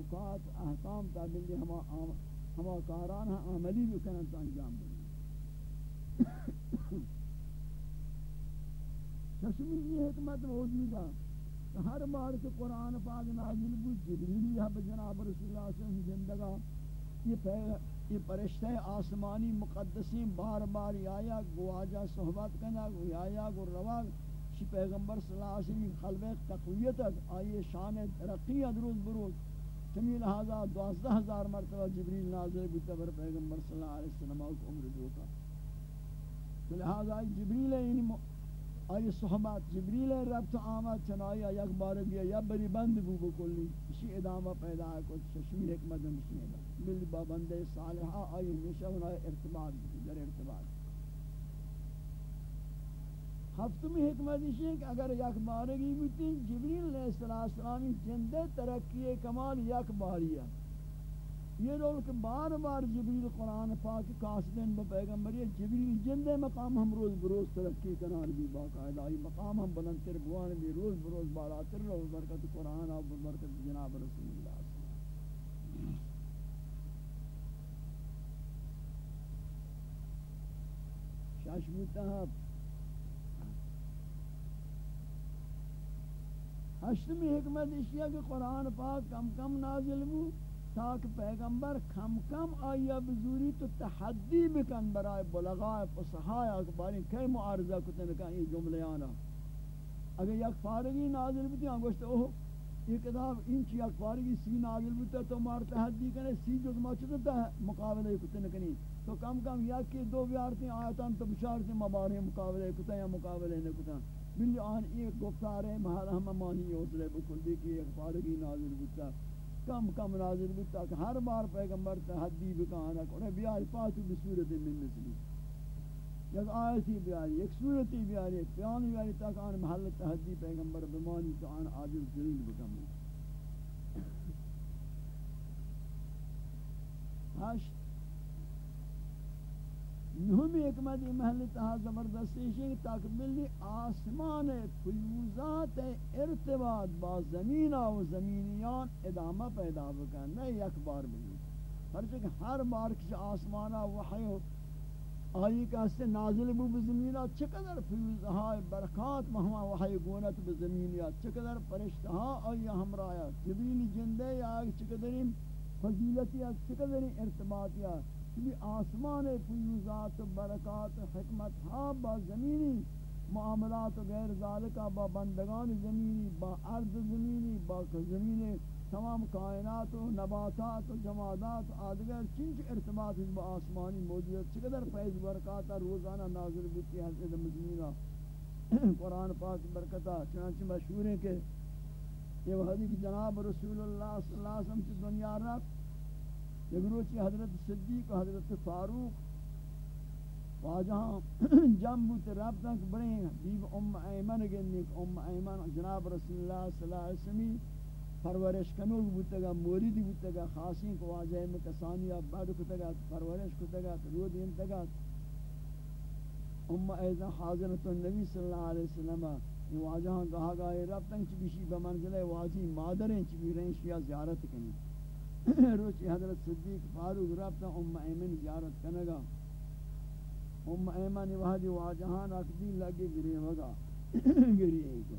اوقات احکام تابلی ہما ہما کاران ہاں عملی بکنن تو انجام دیں چشمی یہ حکمت موجود ہے کہ ہر بار کہ قرآن پاک نازل بود جبریلی ہے بجناب رسول اللہ صلی اللہ علیہ وسلم زندگا، یہ پرشتہ آسمانی مقدسین بار بار آیا گو آجا صحبت کنا گو آیا گو رواق چی پیغمبر صلی اللہ علیہ وسلم خلوے تقویت آئیے شان ترقی روز بروز چمی لہذا دوازدہ ہزار مرتبہ جبریل نازل بودتا بر پیغمبر صلی اللہ علیہ وسلم کو عمر دوکا تو لہذا جبریل یعنی آئی صحبت جبریل رب تو آمد چنائی یک بار بیا، یا بری بند بو بکلی، اسی ادامہ پیدا ہے کچھ ششمی حکمت ہمشی ہے۔ بلی بابندے صالحہ، آئی ہمیشہ انہائی ارتباط، در ارتباط۔ ہفتمی حکمت ہے کہ اگر یک بارگی بیتی جبریل علیہ السلام جندے ترقی کمال یک باریہ یہ رول کہ بار بار جبریل قرآن پاک قاصدین با پیغمبری جبریل جندے مقام ہم روز بروز ترقی کنار بھی باقاعدہ، یہ مقام ہم بلندتر بوان بھی روز بروز بالاتر روز برکت قرآن اور برکت جناب رسول اللہ شاش متحب ہشتمی حکمت اشیاء کہ قرآن پاک کم کم نازل بو تاک پیغمبر کم کم آیا بزوری تو تحدی بکن برای بلغاء فصحاء اکباری کئی معارضہ کتن کن یہ جملے آنا اگر یک فارغی نازل بودی ہم گوشتے اوہ، یہ کتاب این چی یک فارغی سی نازل بودتا تو مار تحدی کنے سی جو ما چکتا ہے مقابلہ کتن کنی تو کم کم یک کے دو بیارتی آیتان تو بشارتی مبارے مقابلہ کتن یا مقابلہ نکتن بلی آن ایک گفتار ہے محل ہم مانی ہوتلے بکلی کی ایک فارغی نازل بتا کم کم نازل بتا کہ ہر بار پیغمبر تحدی بکانا کرے بیاری پاتو بصورت من مثلی یک آیتی بیاری ایک صورتی بیاری ایک پیانی بیاری تاک آن محل تحدی پیغمبر بمانی تو آن عاجز ذلیل بکم ہشت نہم حکمت محل تہا زبردستی ہے تاک ملی آسمان فیوزات ارتباط با زمین و زمینیان ادامہ پیدا بکن نہیں یک بار ملی پرچہ ہر بار کسی آسمانا وحی ہو۔ آئی کہ اس سے نازل بو بزمینہ چقدر فیوزہائی برکات مہما وحی گونت بزمینہ چقدر پرشتہا آئی ہمرایا۔ جبیل جندے یا چقدر فضیلتی یا چقدر ارتباطیہ بھی آسمان فیوزات برکات حکمت ہاں با زمینی معاملات غیر ذالکہ با بندگان زمینی، با ارض زمینی، با زمین تمام کائنات و نباتات و جمادات آدگر چنچ ارتباط با آسمانی موجود چقدر فیض برکات روزانہ نازل بکی حضرت مجمینہ قرآن پاک برکتہ چنانچہ مشہور ہے کہ یہ وحدی کہ جناب رسول اللہ صلی اللہ علیہ وسلم کی دنیا رکھ یک روچی حضرت صدیق و حضرت فاروق، واجہاں جم بوت رب تک بڑے دیو ام ایمن گنک ام ایمن، جناب رسول اللہ صلی اللہ علیہ وسلم، پرورش کنوگ بوتگا موریدی بوتگا خاصین کو واجہ میں کسانی بعد کتگا پرورش کتگا رود انتگا ام ایزا حاضرت النبی صلی اللہ علیہ وسلم، یہ واجہاں کہا گا یہ رب تنگ چی بیشی بمنزل واجی مادریں چی بھی رہیں شیعہ زیارت کنی۔ روچی حضرت صدیق فاروق رابطہ ام ایمن زیارت کنگا. ام ایمن وحدی واجہان اکدین لگے گری وگا. گری ہے کو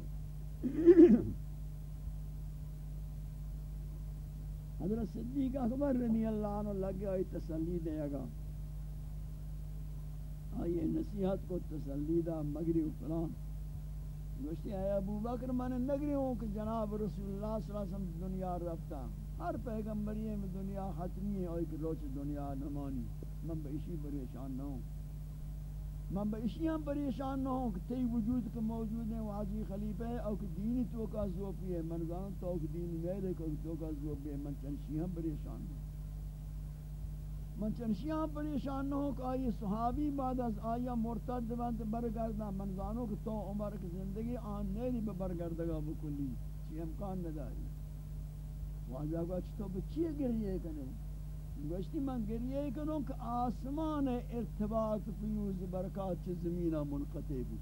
حضرت صدیق اکبر رضی اللہ عنہ لگے آئی تسلی دے گا. آئیے نصیحت کو تسلی دا مگری و گوشتی ہے ابو بکر من نگری ہوں کہ جناب رسول اللہ صلی اللہ علیہ وسلم دنیا رفتہ ہر پیغمبری میں دنیا حتمی ہے اور ایک روچ دنیا نمانی۔ من با بشی پریشان نہ ہوں۔ من با بشی ہم ہاں پریشان نہ ہوں کہ تی وجود کے موجود ہیں واجی خلیفہ ہے، اور کہ دینی تو کا زوفی ہے۔ من گان تو کہ دینی میرے کو تو کا زوفی ہے۔ من چنشی ہم پریشان نہ ہوں۔ من چنشی ہم پریشان نہ ہوں کہ آئی صحابی بعد از آیا مرتد بند برگردہ۔ من زانو کہ تو عمر کی زندگی آن نیری برگردگا بکلی۔ چی امکان نداری واجہ کو اچھ تو بچی گریے کنو گوشتی من گریے کنو کہ آسمان ارتباط فیوز برکات چھ زمینہ منقطع بھی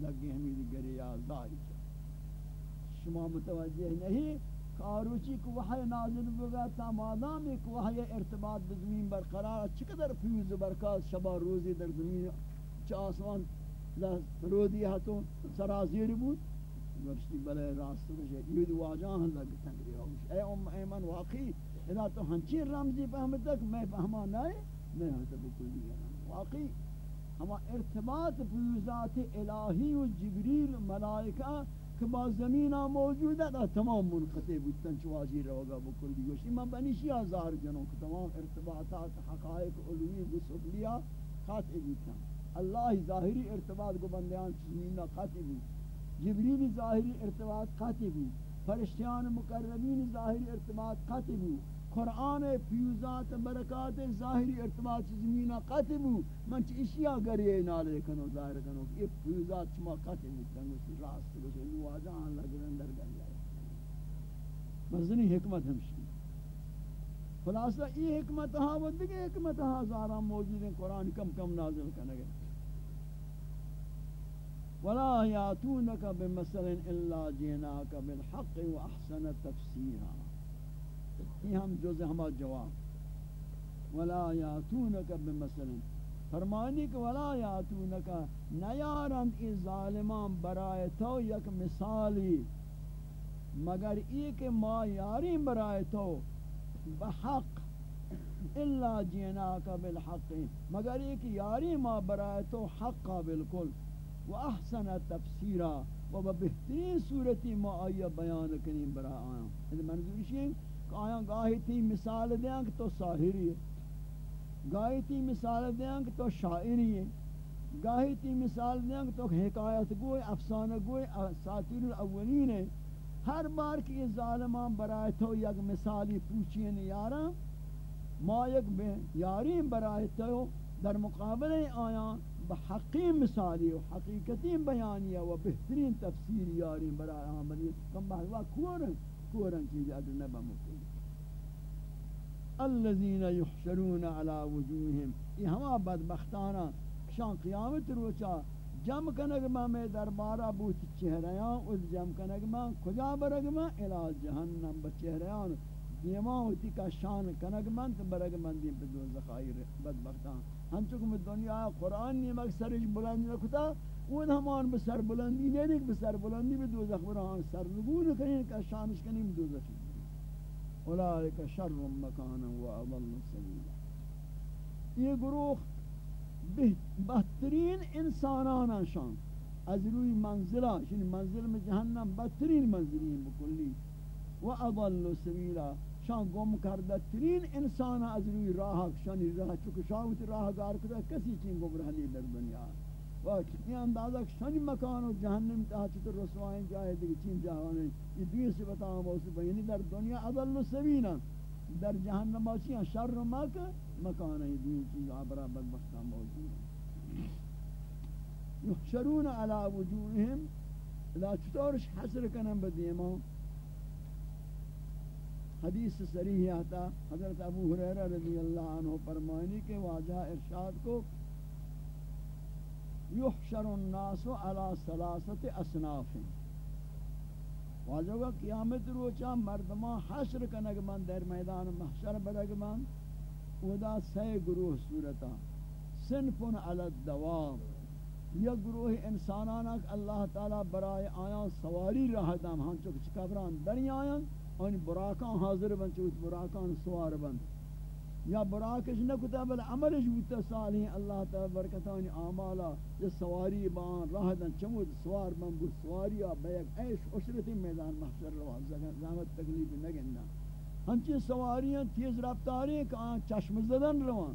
لگی ہمیں گریہ داری چھ شما متوجہ نہیں؟ کاروچی کو وحی نازل بگا تا مادام ایک وحی ارتباط بزمین برقرار چقدر فیوز برکات شبا روزی در زمین چا آسمان رودی ہتو سرازیر بود؟ گوشتی بلے راست بشے یہ واجاں لگ تنگری ہوش اے ام ایمن واقعی، اذا تو ہنچین رمزی فہمت تک میں فہما نائے نہیں ہوتا بکل دیا واقعی، ہما ارتباط فیوزات الہی و جبریل ملائکہ کہ با زمینہ موجود ہے تمام منقطع بودتن چوازی روگا بکل دی گوشتی من بنیشی آزار جنوں کہ تمام ارتباطات، حقائق علوی و سفلیہ خاطع بودتن اللہ ظاہری ارتباط کو بندیان زمینہ خاطع بود جبریل ظاہری ارتباط خاطع بود. فرشتیان مقربین ظاہری ارتباط خاطع بود. قرآن فیوزات برکات ظاہری ارتباط زمینہ قطع بو من چی اشیاء گریے نالے کنو ظاہر کنو؟ یہ فیوزات چما قطع بو تنگو سی راست بسے نوازا اللہ گرن در گل مزنی حکمت ہمشی خلاصہ یہ حکمت ہاں وہ دیکھے حکمت ہاں زارا موجود ہیں قرآن کم کم نازل کرنے گئے ولا ياتونك بمثل الا جئناك بالحق واحسن تفسيرا. یہ ہم جز ہما جواب. ولا یاتونک بمثل. فرمانی کہ ولا یاتونک نیارند ای ظالمان برائے تو یک مثالی. مگر ای کہ ما یاری برائے تو بحق. الا جیناک بالحق. مگر ای کہ یاری ما برائے تو حق بالکل. و احسن تفسیرا و بہترین صورتی ما آیا بیان کنیم برای آیا یہ یعنی منظور ہے آیا گاہی تھی مثال دیاں کہ تو ساہری ہے گاہی تھی مثال دیاں کہ تو شاعری ہے گاہی تھی مثال دیاں کہ تو حکایت گوئے افسانہ گوئے ساتیر الاولین ہے ہر بار کی ظالمان برائے تو یک مثالی پوچھیں یارا، ما یک بے یاری برائے تو در مقابل آیا بحقی مثالی و حقیقتی بیانیہ و بہترین تفسیر یاری برائے آمدی کم بحث کورن کورن چیز ادر نبا مکلی الذين يحشرون على وجوههم یہ ہما بدبختانا شان قیامت روچا جم کنگ ما میں دربارہ بوت چہریاں اس جم کنگ ما کجا برگ ما الى جہنم بچہریاں دیما ہوتی کا شان کنگ من، تو برگ من دی بدو زخائر بدبختان. ہم چکم دنیا قرآن نی مکسرش بلند رکھتا اون ہمان بسر بلندی نہیں بسر بلندی بدو زخبران سر نگون کنین کا شانش کنین بدو زخبران اولئک شر مکانا و اضل سبیلا. یہ گروہ بہترین انسانان شان. از روی منزلہ یعنی منزل میں جہنم بہترین منزلین بکلی. و اضل سبیلا. شان گم کردہ ترین انسان از روی راہ شانی راہ چکہ شاوت راہ گار کردہ کسی چین گمرہنی در دنیا. ہے یہ اندازہ شنی مکان و جہنم تا چطور رسوائیں جائے دیکھ چین جہانے یہ دوی سے بتاؤں بہت سے یعنی در دنیا عدل و سبینا. در جہنم آچی ہیں شر مک مکان ہے دوی چیز آبرا بدبختہ موجود ہیں یحشرون علی وجوہم لا چطورش حسر کنم بدیما حدیث صریح آتا، حضرت ابو حریرہ رضی اللہ عنہ فرمائنی کے واجہ ارشاد کو، یحشر الناس على ثلاثه اصناف۔ واجب قیامت روچا مردمان حشر کنگ من در میدان محشر برگ من ودا سی گروہ صورتا صنف علی الدوام۔ یا گروہ انسانان اللہ تعالی برائے آیاں سواری رہ دم ہم چک چکبران دنیا آیاں ان براکان حاضر بن چوت براکان سوار بند. یا براکش نہ نکتا بل عملش بودتا صالحین اللہ تعالی برکتانی آمالا. یا سواری بان راہ دن چمود سوار من بود. سواری بیک ایش اشرتی میدان محشر روا زحمت تکلیف نہ نگندہ ہمچین سواریاں تیز رفتاری کہ آن چشم زدن روان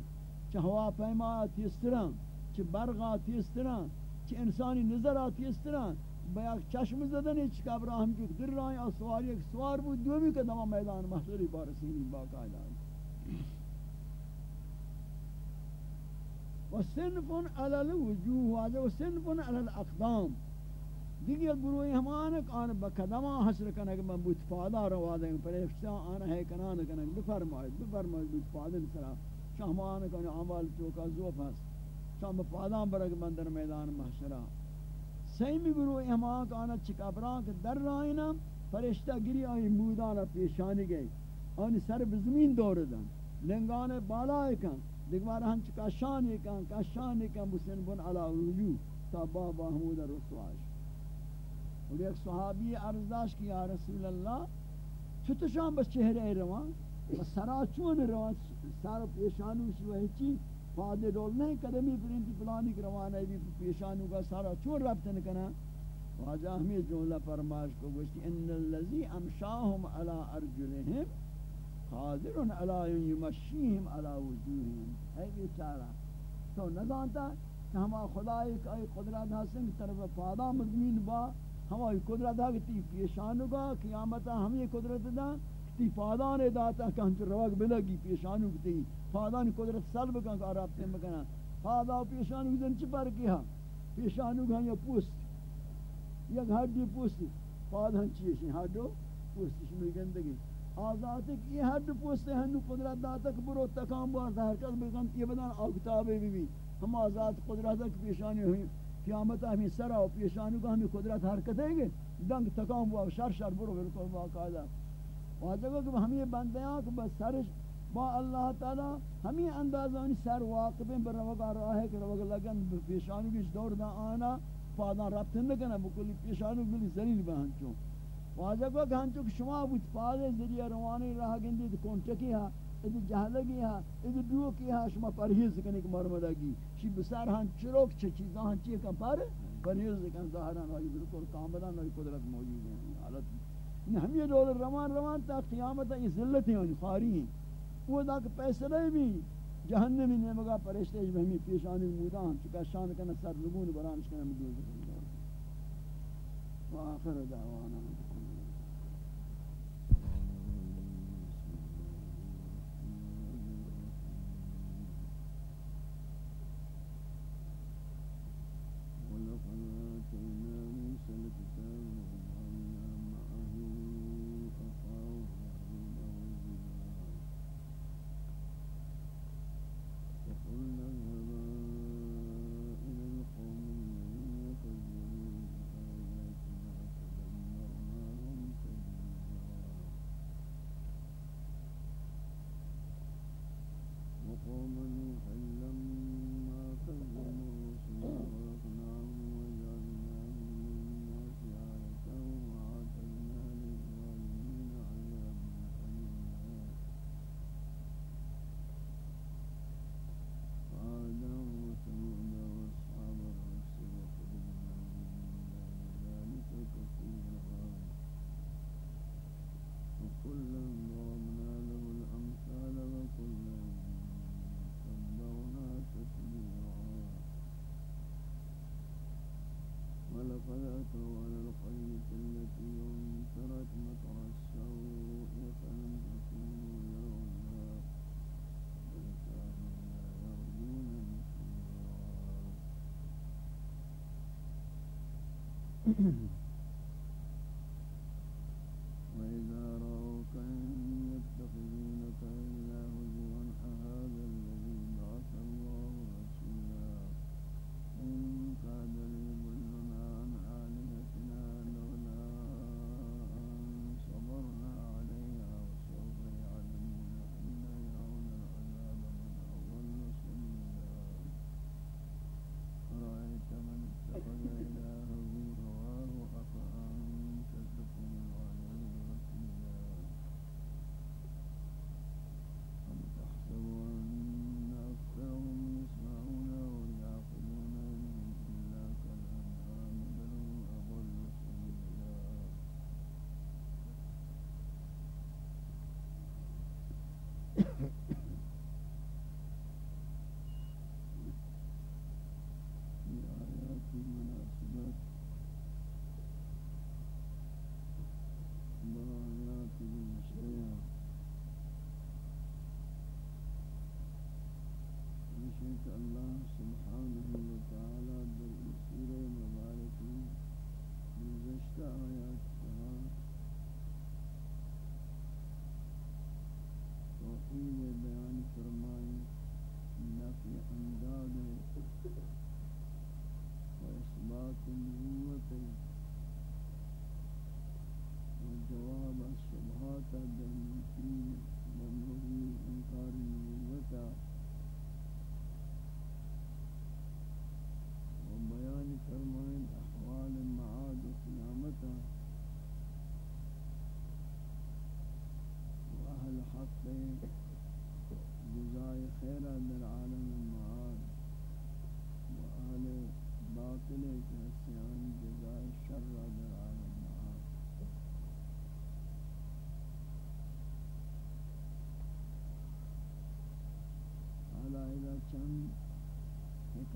چھ ہوا پیما تیز تران چھ برغا تیز تران چھ انسانی نظر تیز تران بیک چشم زدن چھ کبراہم کی در رائیں اور سواری ایک سوار بود دو بھی کہ میدان محشری بارسینی باقاعدہ وصنف على الوجوه واجه وصنف على الاقدام دیگر گروہ ہمان کان بقدما حشر کنگ من بوت فادا روا دیں فرشتہ آن ہے کنان کنگ بفرمائے بفرمائے بوت فادن سرا شہمان کان اعمال چوکا زوف ہس شام فادا برگ من در میدان محشرہ سیمی گروہ ہمان کان چکابران کے در رائنا، فرشتہ گری آئی مودانا پیشانی گئی۔ آنی سر بزمین دور دن۔ لنگان بالا کن دیگوار ہنچ کشانی کن کشانی کن بسن بن علا وجو۔ تا بابا حمود رسواش۔ اور ایک صحابی ارزداش کی، یا رسول اللہ چھتو شام بس چہرے روان؟ بس سرا چون روان؟ سر پیشانو شوہی چی فادے دول نہیں قدمی پرینتی پلانی روان ہے، بھی پیشانو کا سارا چون ربطن کنا واجہ ہمیں جملہ فرماش کو گوشتی، ان اللذی امشاہم علا ارجلہم قادر علا یمشیہم علا وجوہم ہے بیچارہ، تو نظانتا کہ ہما خدای کا قدرت حسن کی طرف فادا مضمین با ہماری قدرت ہے کہ تی پیشانو گا قیامتا ہم یہ قدرت دا تی فادان داتا کہ ہم روک بلگی پیشانو کی تی فادان قدرت سلب کن کہ رابطے مکنا فادا پیشانو دن چپر کیا پیشانو گا یا پوست. یک ہڈی پوستی. پاد ہنچی ہے ہڈو پوستی شمی گندگی. آزاد ہے کہ یہ ہڈ پوستے ہیں قدرت داتا کہ برو تکام بار دا حرکت بکن یہ بدان آکتابے بھی بھی ہم آزاد قدرت کی پیشانی ہوئی قیامت ہمیں سرا و پیشانی کو ہمیں قدرت حرکت ہے گے دنگ تکام بار، شر شر برو برو باقاعدہ واجب کہ ہم یہ بندیاں کہ بس سرش با اللہ تعالی ہمیں اندازانی سر واقفیں بر روگا راہ ہے کہ روگا لگن پیشانی کی دور دا آنا پادان رابط نکنه بکلی پیشانو بلی زلیل به هنچون واجه کو کہ ہنچو کہ شما بود پادے ذریعہ روانی راہ گندی تو کونچکی ہا، ادی جہلگی ہا، ادی ڈوکی ہا، شما پرہیز کرنے کی مرمدگی۔ شی بسار ہن چروک چھ چیزاں ہن چیئے کم پر؟ پرہیز کن ظاہران واجی بالکل کاملان واجی قدرت موجود ہے حالت۔ یعنی ہم دول روان روان تا قیامت یہ ذلت ہیں خاری ہیں۔ وہ دا کہ پیسے بھی۔ جہنمی نے مگا پرشتے اس پیشانی مودان، چکا شان کنا سر لگون برانش کنا مدوز کنا وآخر دعوانا۔ ہوں Mm-hmm.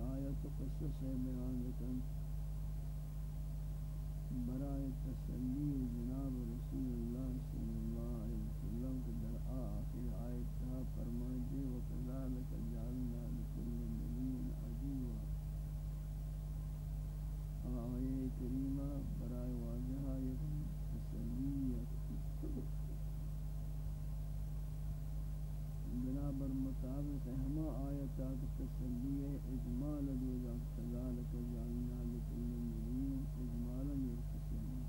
آیت قصص بیان کن برائے تسلی جناب رسول اللہ صلی اللہ علیہ وسلم کے در آخر آیت تھا فرمائے دی وکذالک جعلنا لکل نبی عدیوہ آئے کریمہ برائے واضحہ یک تسلیت بنابر مطابق ہما آیتات تسلی اجمال دیگا کذالک جعلنا لکل نبی اجمالا یک تسلی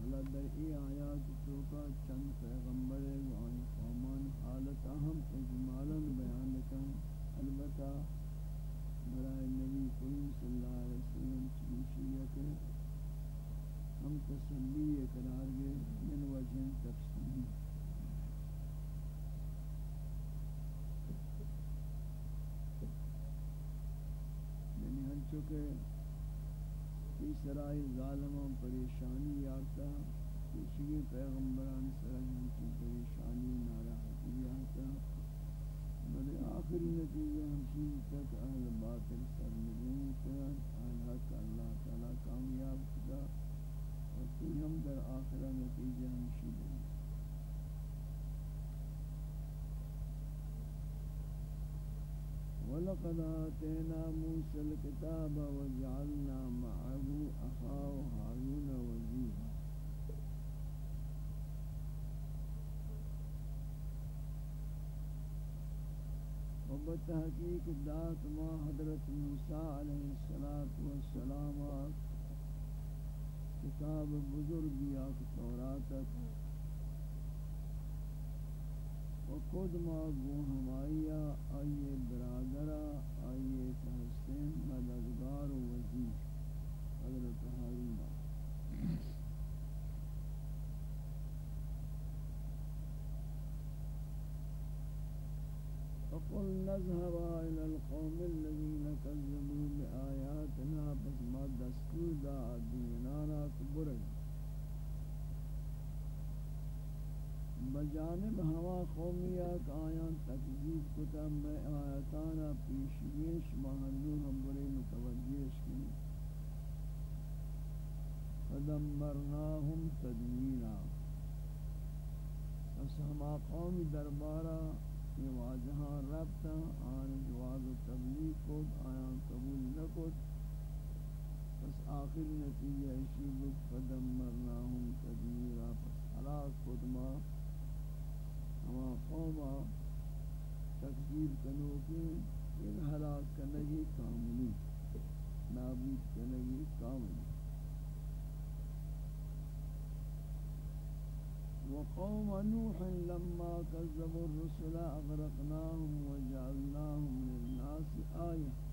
اللہ در ای آیات توقع چند پیغمبر وان قومان حالت اہم اجمالا بیان کن۔ البتہ برای نبی کریم صلی اللہ علیہ وسلم چیشیت ہم تسلی قرار گئے من وجہ تفصیلی۔ یعنی ہم چکے تیسرائی ظالموں پریشانی یارتا کچھ پیغمبران وَلَقَدْ آتَيْنَا مُوسَى الْكِتَابَ وَجَعَلْنَا مَعَهُ أَخَاهُ هَارُونَ وَزِيرًا. و بتحقیق دات ما حضرت موسیٰ علیہ السلام کتاب بزرگ یا تورات خود ما گو ہمائیا آئیے برادرہ، آئیے تحسین مددگار و وزیر۔ حضرت حارونہ فقل نذهب إلى القوم الذين كذبوا بآياتنا بس ما دستور دا دینانا کبرن بجانب ہوا قومیات آیان تکذیب کتا میں آیاتانا پیشویش محلو ہم برے متوجیش کی فدمرناهم تدمینا. اس ہما قوم دربارہ یہ واجہاں ربتا آن جواز و تبلیغ کو آیان قبول نکت پس آخر نتیجہ اشی بود فدمرناہم تدمیرا پس حلاق خود ہما قوما تکذیب کنو کہ ان حلاق کنگی کاملی نابود کنگی کاملی وقوم نوح لما كذبوا الرسل أغرقناهم وجعلناهم للناس آية۔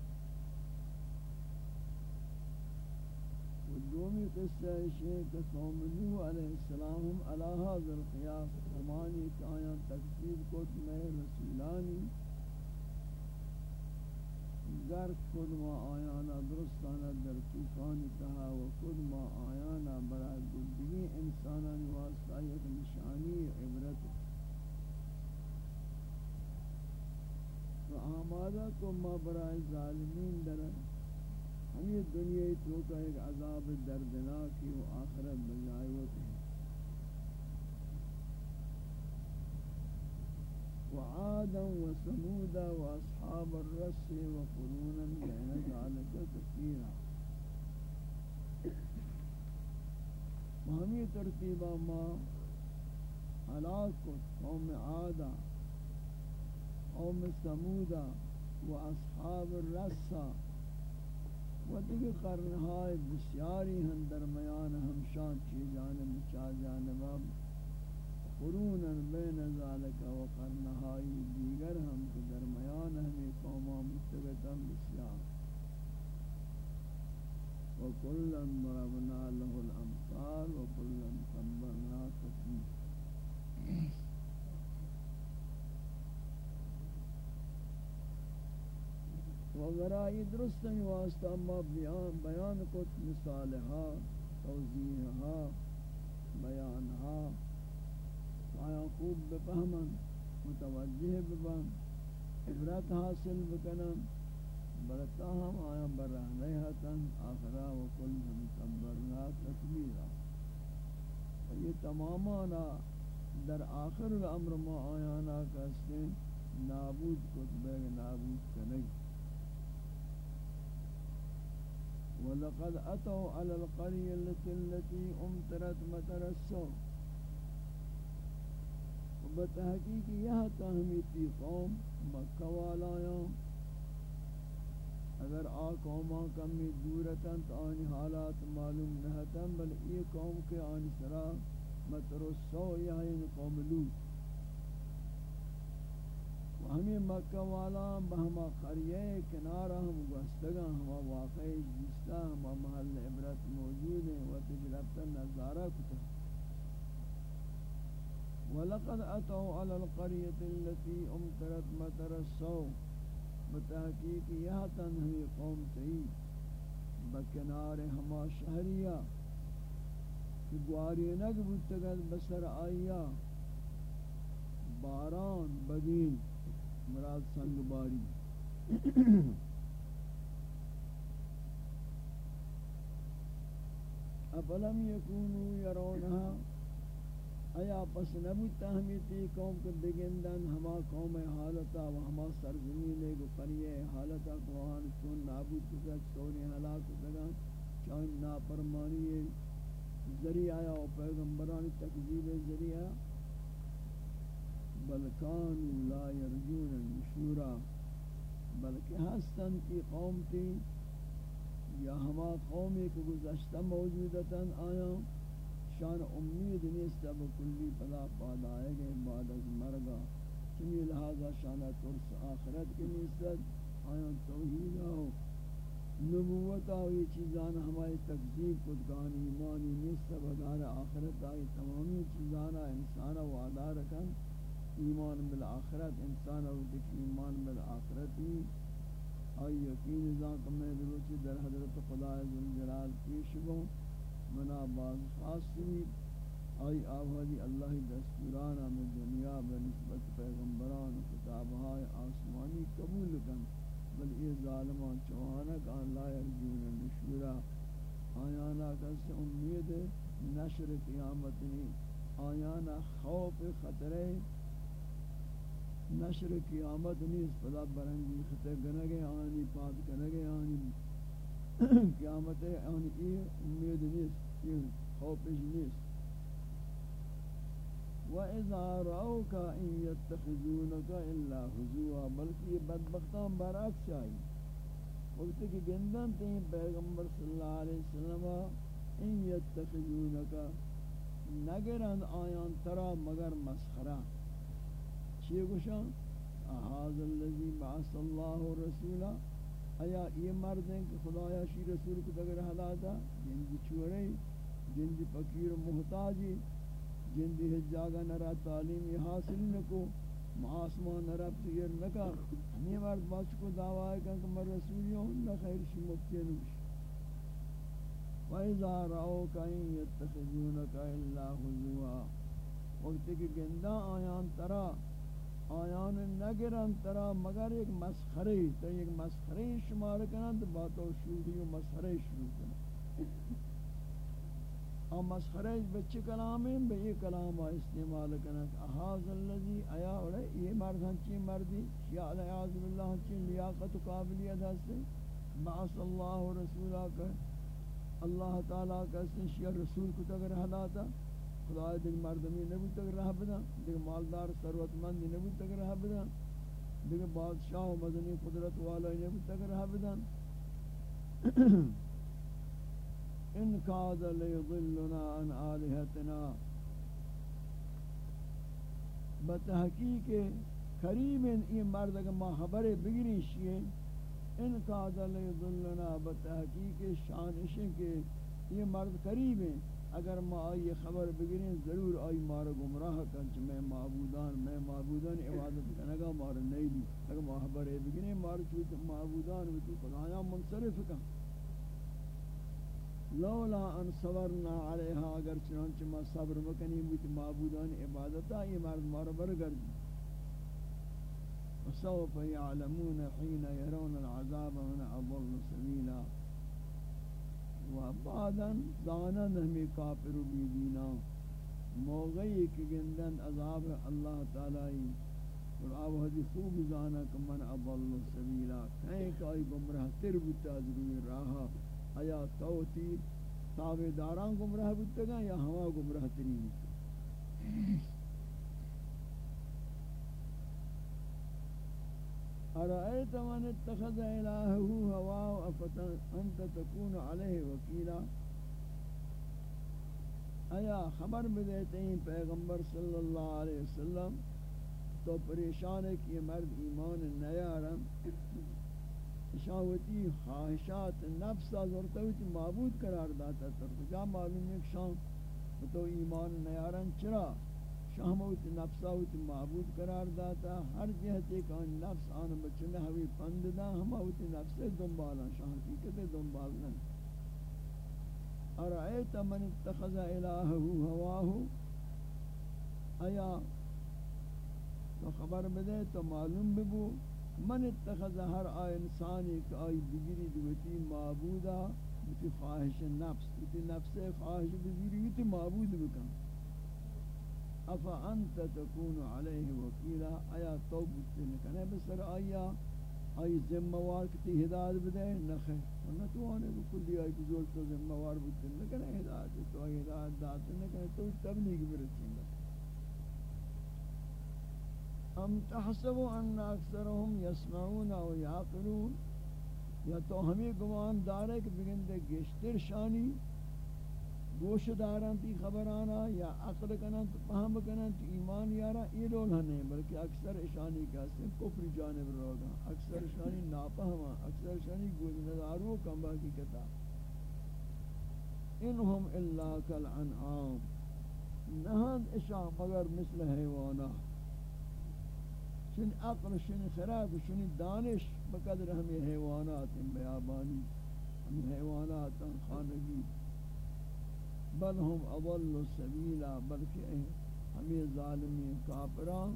ودومی قصہ ہے کہ قوم نوح علیہ السلام على هذا القياس ہمانی کہ آیاں تکذیب کو میں رسولانی گر خود ما آیانا درستانا در توفان تہا و خود ما آیانا برای گلدگی انسانان واسطہ یک نشانی عبرت و آمادہ کو ما برای ظالمین در ہمیں دنیا تو کا ایک عذاب دردناکی و آخرت بجائیوت ہے۔ وعادا وثمودا واصحاب الرس وقرونا بين ذلك كثيرا وهمي ترتیبا ما ہلاک قوم عادا قوم ثمودا واصحاب الرس۔ و دیگر قرنهای بسیاری ہم درمیان ہمشان چی جانب چا جانبا قرونا بین ذالک و قرنہائی دیگر ہم کے درمیان ہمیں قوما مستقتا بسیار. و کلا ضربنا له الامثال و کلا تبرنا وغرائی درست واسطہ ما بیان بیان کت مثالہا توضیحہا بیانہا آیا خوب بفهمن متوجه ببن عبرت حاصل بکنم برتا ہم آیا برہ نیہتاً آخرہ و کل ہم تبرنا تکمیرا یہ تمامانا در آخر الامر ما آیانا کستے نابود کتبے نابود کنگ ولقد اتوا على القريه التي امطرت مطر السوء بتحقیق یہ تہمیتی قوم، مکہ والایاں اگر آ قوماں کمی دورتاں تو آنی حالات معلوم نہتاں، بل یہ قوم کے آنی سرا مطر السو یا این قوم لوت ہمیں مکہ والا بہما قریہ کنارہ ہم گستگاں ہما واقعی جستا ہما محل عبرت موجود ہیں و تجربتا نظارہ کتا۔ وَلَقَدْ أَتَوْا عَلَى الْقَرْيَةِ الَّتِي أُمْتَرَتْ مَتَرَ السَّوْ بتحقیق یہ تنہی قوم تئی۔ بکنار ہما شہریہ، کہ گواری نگ بودتگل بسر آئیا باران، بدین۔ مراد سنگ باری۔ افلم یکونو یرونها ایا پس نبود تحمیتی قوم کو بگندن ہما قوم حالتا و ہما سرزمین کو قریہ حالتا قوان چون نابود کسد چونی حلاک کسدن، چون ناپرمانی ذریعہ و پیغمبران تکذیب ذریعہ۔ بل کانوا لا يرجون النشورا، بلکہ ہستن کی قوم تھی یا ہما قومی کو گزشتہ موجودتا آیا شان امید نیست اب کلی پدا پاد آئے گئے بعد از مرگا چمی لہذا شان ترس آخرت کے نیست آیا توحید آو نبوت آو یہ چیزان ہماری تقذیب کدگان ایمانی نیست بدار آخرت آئی تمامی چیزانا انسانا وعدہ رکھن ایمان بالآخرت، انسان اور دیکھ ایمان بالآخرت ہی آئی یقین ذاک میں دروسی در حضرت خدا عزوجلال پیش گو، منا باز خاص بھی آئی آوازی اللہ دستورانا میں دنیا بنسبت پیغمبران کتابہائے آسمانی قبول کن، بل یہ ظالمان چوہانک آن لا یرجون نشورا آیانا کس امید نشر قیامت نہیں آیانا خوف خطرے نشر قیامت نیست پدا برنگی خطے گنگے آنی پاد گنگے آنی قیامت، آنی ای امید نیست، ای خوفش نیست. وَإِذَا رَأَوْكَ إِن يَتَّخِذُونَكَ إِلَّا هُزُوًا بلکہ یہ بدبختان برعکس آئی۔ وقت کہ گندن تین پیغمبر صلی اللہ علیہ وسلم، ان يَتَّخِذُونَكَ نگرن آیان ترا مگر مسخرہ۔ چیئے گوشان؟ احاظ اللذی بعث اللہ رسولا. ایا یہ مرد ہیں کہ خدایا شی رسول کو دگر حلاتا جندی چورے جندی فقیر محتاجی. جندی حجاگا نرا تعلیم حاصل نکو. معاسمان نرا تیر نکا. ہمیں مرد باچ کو دعویٰ ہے کہ مر رسولیوں نہ خیر شی مبتی نوش وَإِذَا رَأَوْكَ إِن يَتَّخِذُونَكَ إِلَّا هُزُوًا. وقت کہ گندہ آیان ترا آیان نگرن ترا، مگر ایک مسخری تو ایک مسخری شمار کنن، تو باتو شوری و مسخری شروع کنن. اور مسخری بچے کلام ہیں، بے یہ کلام استعمال کنن. احاظ اللذی آیا اوڑے، یہ مرد ہنچی مردی یا علیہ عزب اللہ ہنچی لیاقت و قابلیت ہستے. بعث اللہ رسولہ کر اللہ تعالیٰ کا شیعہ رسول کو تگر حلاتا خدا دیکھ مردمی نبی تک رہ بدا دیکھ مالدار ثروت مند نبی تک رہ بدا دیکھ بادشاہ و مدنی قدرت والا نبی تک رہ بدا ان کاد لیضلنا عن آلہتنا۔ بتحقیق قریب این مرد اگر ما خبر بگیری شیئے ان کاد لیضلنا بتحقیق شانشن کے یہ مرد قریب ہیں۔ اگر ما آئی خبر بگریں ضرور آئی مارا گمراہ کن چھ میں معبودان میں معبودان عبادت کنگا مارا نہیں دی۔ اگر ما خبر بگریں مارا چوت معبودان ہوتی خدایاں منصرف کن۔ لولا ان صبرنا علیہا، اگر چنانچہ ما صبر مکنی بیت معبودان عبادتا یہ مرد مارا برگر دی وسوف يعلمون حين يرون العذاب من أضل سبيلا وبعدا دانا نهمي كافر بيدينا موغي كجندن عذاب الله تعالى اور آب حدی خوب زانا کہ من اضل سبیلا. کہیں کہ آئی گمراہ تر بتا ضروری راہا آیا توتی تابع داران گمراہ بتا گا یا ہوا گمراہ ترین ارأيت من اتخذ إلهه هواه أفأنت تكون عليه وكيلا؟ آیا خبر بدیتے ہیں پیغمبر صلی اللہ علیہ وسلم؟ تو پریشان ہے کہ یہ مرد ایمان نیارم شاوتی خواہشات نفس ضرورت معبود قرار داتا تر۔ جا معلوم ہے کہ شام تو ایمان نیارم چرا؟ شاموت نفساوت معبود قرار داتا، ہر جہت ایک آن نفس، آن بچنے ہوئی پند دا ہماوت نفس دنبالا شاہ حقیقت دنبالن ارائیت من اتخذ الہہو ہواہو؟ آیا تو خبر بدے تو معلوم ببو، من اتخذ ہر آئے انسانی کہ آئی بگیری دوتی معبودا، دوتی خواہش نفس، دوتی نفس خواہش بگیری، دوتی معبود بکن. افا انت تکون علیہ وکیلا، آیا تو بودتے کنے بسر آیا، آئی ذمہ وار کتی ہدایت بدے، نخے ورنہ تو آنے کو کلی آئی بزول تو ذمہ وار بودتے نکنے ہدایت، تو آئی ہدایت داتے نکنے تو تبلیغ برسیں گا ام تحسب ان اکثرهم يسمعون او يعقلون یا تو ہمیں گمان دارے کہ بگندے گشتر شانی گوش داران تی خبرانا یا عقل کنن تو فهم کنن تو ایمان یارا، یہ دول ہنے بلکہ اکثر اشانی کہتے ہیں کفر جانب روگا اکثر اشانی ناپہما اکثر اشانی گوش ندارو کم باقی کتا۔ انہم اللہ کالعنعام نہاند اشان مگر مثل حیوانا شن عقل شن خراب شن دانش بقدر ہمیں حیوانات بیابانی ہم حیوانات خانگی۔ بل ہم اول سبیلا، بلکہ ہمیں ظالمی کافران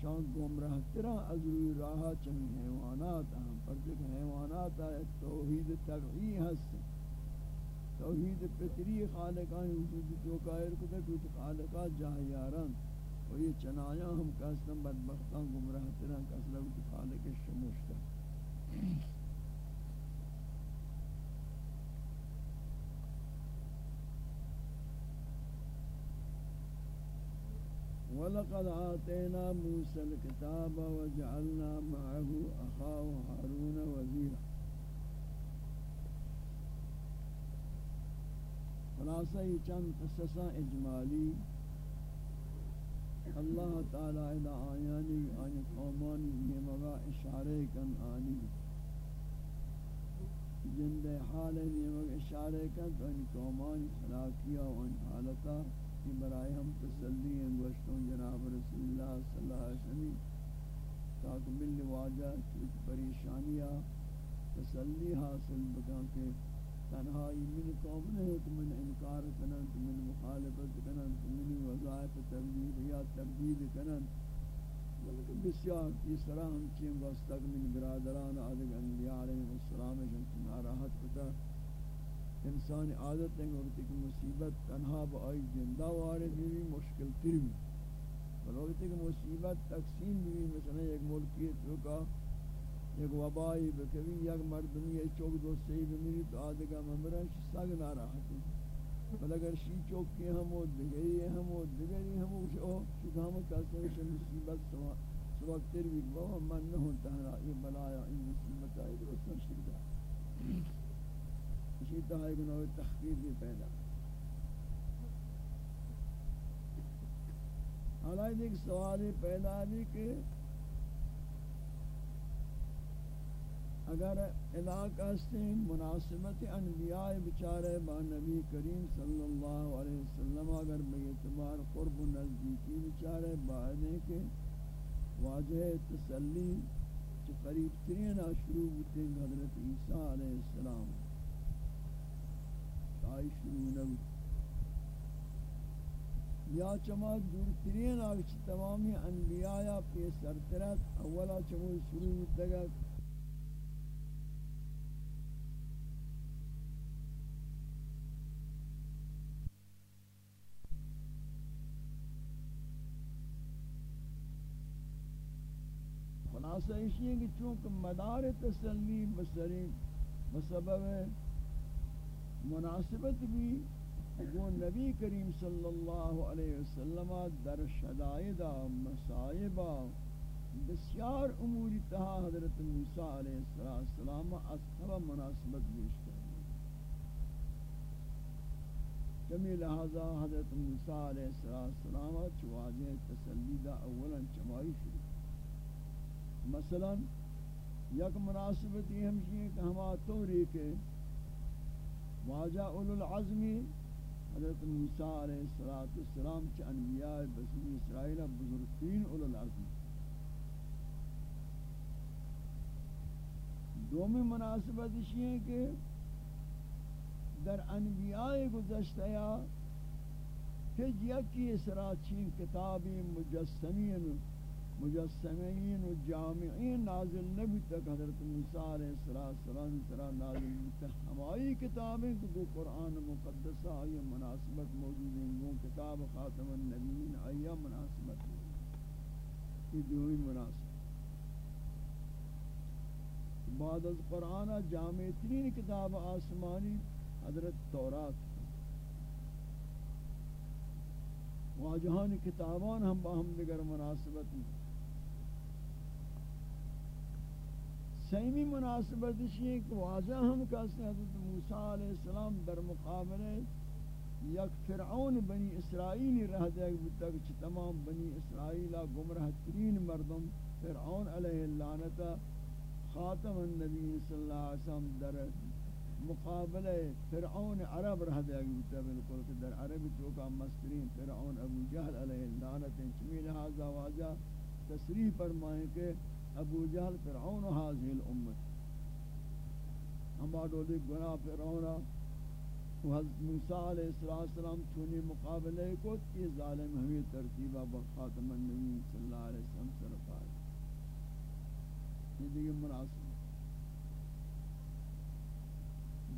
شان گمراہ ترا از روی راہ چمی حیوانات ہم پر جک حیوانات ہے توحید تبعی ہست توحید پتری خالقان وجود جو قائر کو تو خالقات جاہیاران و یہ چنایا ہم کسن بدبختان گمراہ ترا کسلو خالق شموشتا ولقد آتينا موسى الكتاب وجعلنا معه أخاه هارون وزيرا. خلاصہ یہ چند قصصہ اجمالی اللہ تعالی الى آیانی آنی قومانی نیمگا اشارے کن آنی جند حال نیمگا اشارے کن تو آنی قومانی خلاقیہ و آنی حالتا کی برائے ہم تسلی ہیں گوشتوں جناب رسول اللہ صلی اللہ علیہ وسلم تاکہ مل واجہ کچھ پریشانیاں تسلی حاصل بکان کے تنہائی من قوم نہیں کہ من انکار کنن تو من مخالفت کنن تو من وظائف تبدیل یا تبدیل کنن۔ بلکہ بسیار اس طرح ہم چین واسطہ من برادران آدھگ انبیاء علیہ السلام جنت ناراحت کتا۔ انسان عادت نہیں ہوتی کہ مصیبت تنہا بآئی زندہ وارد بھی مشکل تر بھی بلوگتی کہ مصیبت تقسیم بھی مثلا ایک ملکیت رکا ایک وبائی بکوی، یک مردمی، ایک چوک دوستی بمیری تو آدھگا ممرن سگ ناراحتی بل اگر شی چوک کے ہم ہو دگری ہم ہو دگری ہم ہو شو شکا ہم کہتے ہیں مصیبت سوقت تر بھی بہت من نہ ہوتا ہے یہ بلایا یہ مصیبت آئی، تو اس میں شکا اسی طرح ایک نوع تخفیف بھی پیدا حالانکہ ایک سوال پیدا بھی کہ اگر علاقہ سے مناسبت انبیاء بچارے با نبی کریم صلی اللہ علیہ وسلم، اگر بے اعتبار قرب و نزدیکی بچارے بعدیں کہ واجہ تسلی، جو قریب ترین شروع ہوتے حضرت عیسیٰ علیہ السلام۔ آئی شروع نبی یا چما دورترین آگچ تمامی انبیاء یا پی سرطرت، اولا چمو شروع تگت خلاصہ اسی ہے کہ چونکہ مدار تسلی بسری بسبب مناسبت بھی وہ نبی کریم صلی اللہ علیہ وسلم در شدائد مصائب بسیار اموری تہا حضرت موسیٰ علیہ السلام از سبب مناسبت بیشتر جمی لہذا حضرت موسیٰ علیہ السلام چواجہ تسلیدہ اولا چمائی شروع۔ مثلا یک مناسبتی ہمشی ہے کہ ہما توری کے واجہ اولو العظمی حضرت موسیٰ علیہ السلام چا انبیاء بسنی اسرائیل بزرگترین اولو العظم دومی مناسبت اسی ہے کہ در انبیاء گزشتہ یا ہج یکی اسرا چین کتابی مجسمین مجسمین و جامعین نازل نبی تک حضرت موسیٰ علیہ السلام سرا نازل نبی ہمائی کتابیں کہ قرآن مقدسہ آئی مناسبت موجود ہیں وہ کتاب خاتم النبیین آئی مناسبت یہ دوئی مناسبت بعد از قرآن جامع ترین کتاب آسمانی حضرت تورات. واجہان کتابان ہم باہم دیگر مناسبت ہیں سیمی مناسبت ہے کہ واضح ہم کہتے ہیں حضرت موسیٰ علیہ السلام در مقابلے یک فرعون بنی اسرائیلی رہ دے گا کہ تمام بنی اسرائیلہ گمراہ ترین مردم فرعون علیہ اللعنتا خاتم النبی صلی اللہ علیہ وسلم در مقابلے فرعون عرب رہ دے گا بالکل کہ در عربی چوکا مسترین فرعون ابو جہل علیہ اللعنتا چمی لہذا واضح تصریح فرمائیں کہ ابو جہل فرعون هذه الامت۔ ہما دولے گناہ فرعون و حضرت موسیٰ علیہ السلام چونی مقابلے کو یہ ظالم ہمیں ترتیبہ بخاتم النبی صلی اللہ علیہ وسلم سرفا ہے یہ دیگر مناسب۔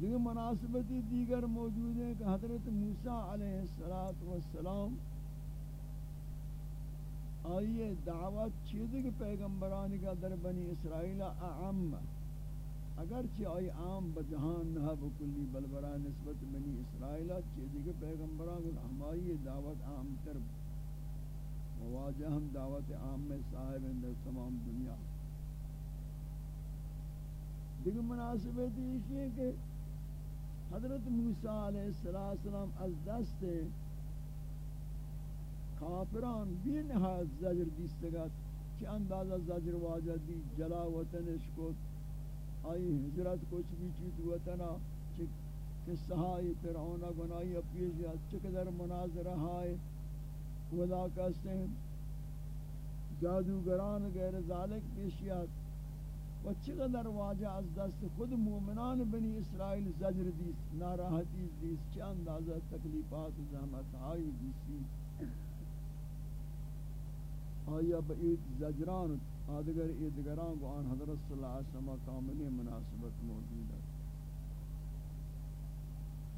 دیگر مناسبتی دیگر موجود ہیں کہ حضرت موسیٰ علیہ السلام آئیے دعوت چیزی کہ پیغمبرانی کا در بنی اسرائیل اعم؟ اگرچہ آئی عام بجہان نہ بکلی بل برای نسبت بنی اسرائیل چیزی کہ پیغمبران کو ہم آئیے دعوت عام تر۔ مواجہ ہم دعوت عام میں صاحب ہیں در تمام دنیا۔ دیکھ مناسبت یہ ہے کہ حضرت موسیٰ علیہ السلام از دست کافران بی نهایت زجر دیستگات چه اندازہ زجر واجہ دی، جلا وطنش کو آئی حجرت کچھ بھی چیت وطنا چه قصہائی فرعون گناہی پیش یا چقدر مناظرہ ہائے۔ ولا کہتے ہیں جادوگران غیر ذالک پیشیات۔ و چقدر واجہ از دست خود مومنان بنی اسرائیل زجر دیست، ناراحتی دیست چه اندازہ تکلیفات زحمت آئی دیستی۔ آیا با اید زجران آدگر ایدگران کو آن حضرت صلی اللہ علیہ وسلم کاملی مناسبت موجود ہے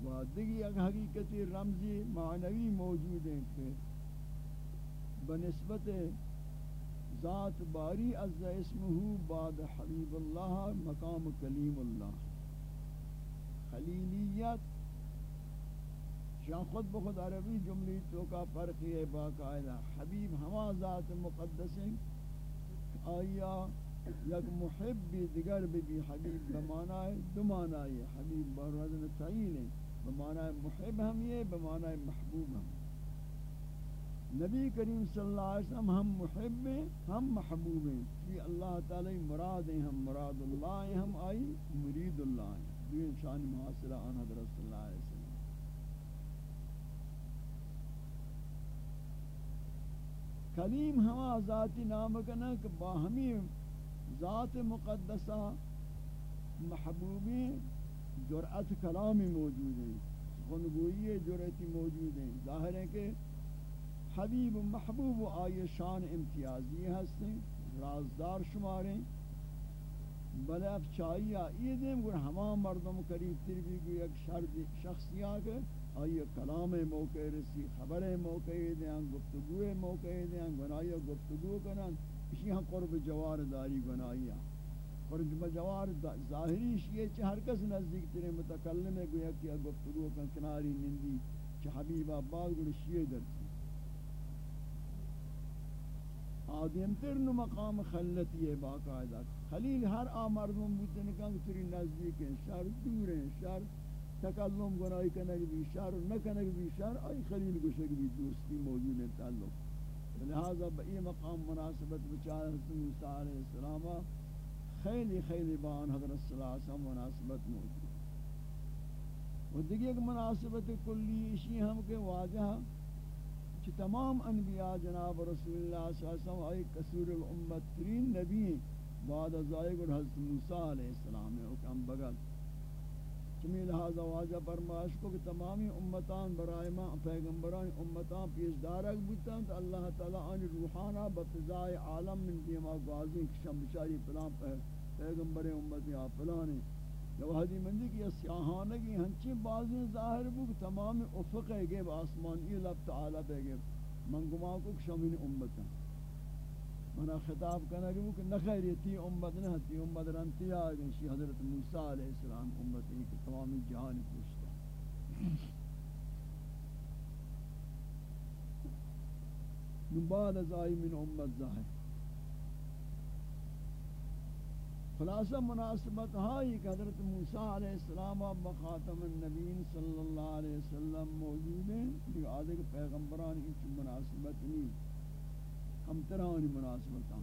و دیگی ایک حقیقتی رمزی معنوی موجود ہیں کہ بنسبت ذات باری از اسمہ بعد حبیب اللہ مقام کلیم اللہ. خلیلیت شان خود بخود عربی جملی تو کا فرق ہے باقاعدہ حبیب ہما ذات مقدس آیا یک محب دیگر بھی حبیب بمانا ہے، دو مانا ہے، حبیب بروزن تعین ہے بمانا محب ہم یہ، بمانا محبوب ہم۔ نبی کریم صلی اللہ علیہ وسلم ہم محب ہیں، ہم محبوب ہیں، کہ اللہ تعالی مراد ہیں، ہم مراد اللہ ہیں، ہم آئی مرید اللہ ہیں۔ دو شان محاصلہ آن حضرت صلی اللہ علیہ وسلم کلیم ہما ذاتی نام کنا کہ باہمی ذات مقدسہ محبوبی جرأت کلامی موجود ہیں خنگوئی جرأتی موجود ہیں۔ ظاہر ہے کہ حبیب و محبوب و آئی شان امتیازی ہستیں، رازدار شماریں بلے اب چاہیے یہ دیم گر ہمان مردم قریب تر بھی کوئی ایک شرد شخصی کلام موقع رسی، خبر موقع دیاں گفتگو موقع دیاں گناہی گفتگو کنن اسی ہاں قرب جوار داری گناہی قرب جوار ظاہری یہ چھ ہر کس نزدیک تیرے متکلم ہے، گویا کہ گفتگو کن کناری نندی چھ حبیب آباد گوڑ شیئے درسی آدم تر نو مقام خلتی ہے باقاعدہ. خلیل ہر آ مردم بودن کن تری نزدیک ہیں، شر دور ہیں، شر تکلم گناہی کنگ بھی شر، نہ کنگ بھی شر آئی خلیل گوشک بھی دوستی موجود ہے تعلق. لہذا با ای مقام مناسبت بچار حضرت موسیٰ علیہ السلام خیلی خیلی بان حضرت صلی اللہ علیہ وسلم مناسبت موجود. و دیگه ایک مناسبت کلی اشی ہم کے واجہ کہ تمام انبیاء جناب رسول اللہ صلی اللہ علیہ وسلم آئی کسور الامت ترین نبی بعد از آئے حضرت موسیٰ علیہ السلام ہے حکم بگل. چمی لہذا واجہ فرمائش کو کہ تمامی امتان برائے ما پیغمبران امتان پیش دارک بودتاں تو اللہ تعالی آنی روحانا بفضائے عالم من دیما گوازی کشم بچاری پلان پیغمبر امتی آپ پلانے یا مندی کی سیاہانگی ہنچی بازی ظاہر بو کہ تمام افق ہے گے آسمان یہ لب تعالی بے گے من کو کشم ان امتان منا خطاب کرنا کہ نہ خیریتی امت نہ ہتی، امت رنتی آگئی شی حضرت موسیٰ علیہ السلام امت ہی کہ تمامی جہان پوچھتا من بعد از آئی من امت ظاہر۔ خلاصہ مناسبت ہائی کہ حضرت موسیٰ علیہ السلام و بخاتم النبین صلی اللہ علیہ وسلم موجود ہیں کہ آدھے پیغمبران کی مناسبت نہیں۔ ہم ترانی مناسبتاں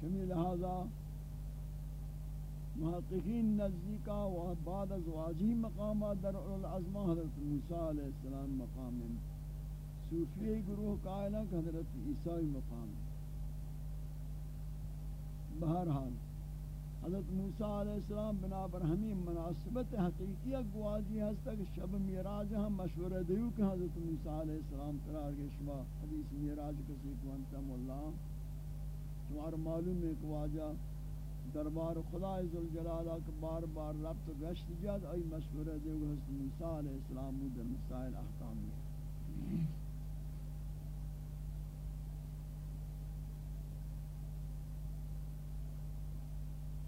کمی لہذا محققین نزدیکا و بعد از واجی مقامات در العظمہ حضرت موسیٰ علیہ السلام مقام صوفی گروہ قائلہ حضرت عیسیٰ مقام بہرحال حضرت موسیٰ علیہ السلام بنا پر ہمیں مناسبت حقیقیہ گواجی ہستا کہ شب میراج ہم مشورہ دیو کہ حضرت موسیٰ علیہ السلام قرار کے شما حدیث معراج میراج کسی کوانتم اللہ تمہارا معلوم ہے کہ واجہ دربار خدا عزالجلالہ کے بار بار ربط گشت جاد آئی مشورہ دیو حضرت موسیٰ علیہ السلام بود مسائل احکامی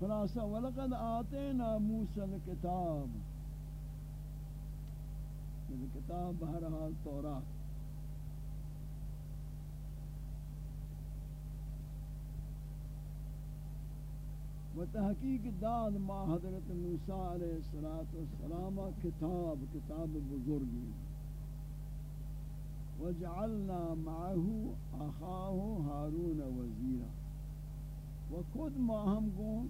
خلاصہ ولقد آتینا موسیٰ الکتاب۔ یہ کتاب بہرحال تورات۔ و تحقیق داد ما حضرت موسیٰ علیہ السلام کتاب کتاب بزرگی وجعلنا معه اخاه هارون وزیرا۔ و خود ما ہم گون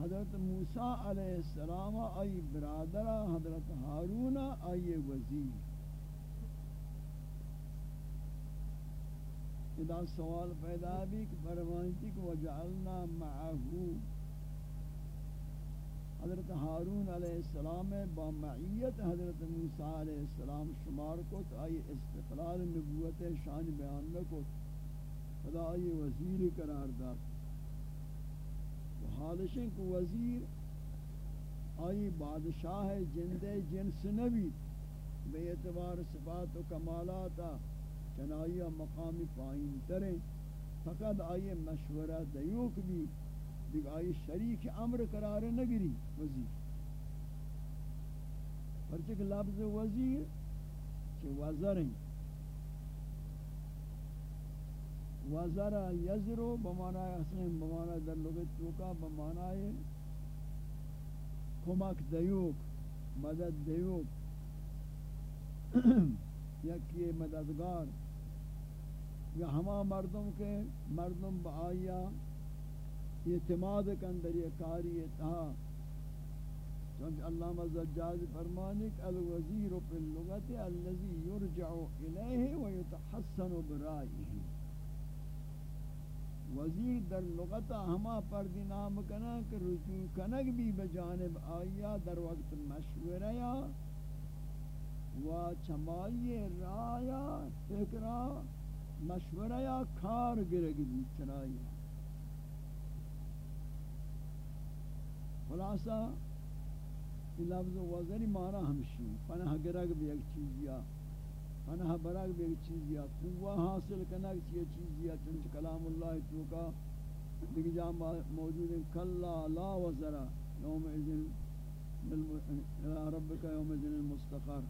حضرت موسیٰ علیہ السلام، آئی برادرہ حضرت ہارون، آئی وزیر۔ ادا سوال پیدا بھی کہ فرمائیتی کہ وجعلنا معہو حضرت ہارون علیہ السلام با معیت حضرت موسیٰ علیہ السلام شمار کو تو آئی استقلال نبوت شان بیان کو خدا آئی وزیر قرار دار حالشیں کو وزیر آئی بادشاہ جند جنس نبی۔ بے اعتبار صفات و کمالاتا چنائی مقامی پائین تریں۔ فقط آئی مشورہ دیوک بھی، دیکھ آئی شریک امر قرار نگری وزیر۔ پرچک لفظ وزیر کہ وزریں وزر یزرو بمانا حسن بمانا در لغت توکا بمانا کمک دیوک، مدد دیوک. یکی مددگار. یا ہما مردم کے مردم با آیا، اعتماد کندر یہ کاری اتحا چونکہ اللہ زجاج فرمانک الوزیر فی اللغت الذي يرجع الیہ ويتحسن برائه وزیر در لغت ہما پردی نام کنا کہ رجوع کنگ بھی بجانب آیا در وقت مشورہ یا؟ و چمائی رایا فکرہ مشورہ یا کار گرگی بھی چنائی خلاصہ یہ لفظ وزنی مانا ہمشی پناہ گرگ بھی ایک چیز یا پناہ برگ بھی چیز یا قوہ حاصل کنک چیز چیز یا چنچ کلام اللہ تو کا دیکھ جا موجود ہیں کلا لا وزرا یوم اذن ربک یوم اذن المستقر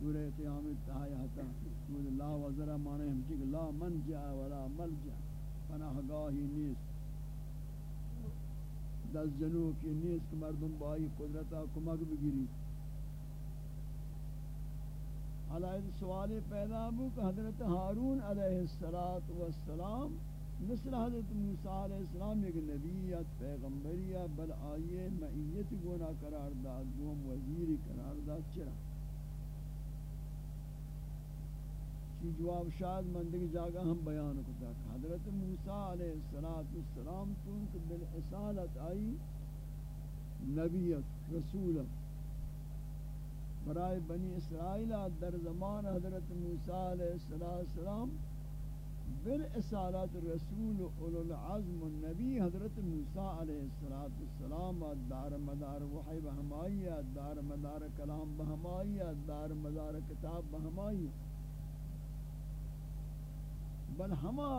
سورہ قیامت تہایتا سورہ لا وزرا مانے ہم چک لا من جا ولا مل جا پناہ گاہی نیست دس جنو کی نیست مردم بائی قدرتا کمک بگیری علیہ سوال پیدا ہو کہ حضرت ہارون علیہ السلام مثل حضرت موسیٰ علیہ السلام ایک نبیت پیغمبریت بل آئیے معیت گونا قرار دا دوم وزیری قرار دا چرا؟ چی جواب شاید مندگی جاگا ہم بیان کرتا حضرت موسیٰ علیہ السلام چونکہ بالعصالت آئی نبیت رسولت برائے بنی اسرائیل در زمان حضرت موسیٰ علیہ السلام بالاسالات رسول اولو العظم النبی حضرت موسیٰ علیہ السلام، دار مدار وحی بہمائی دار مدار کلام بہمائی دار مدار کتاب بہمائی بل ہما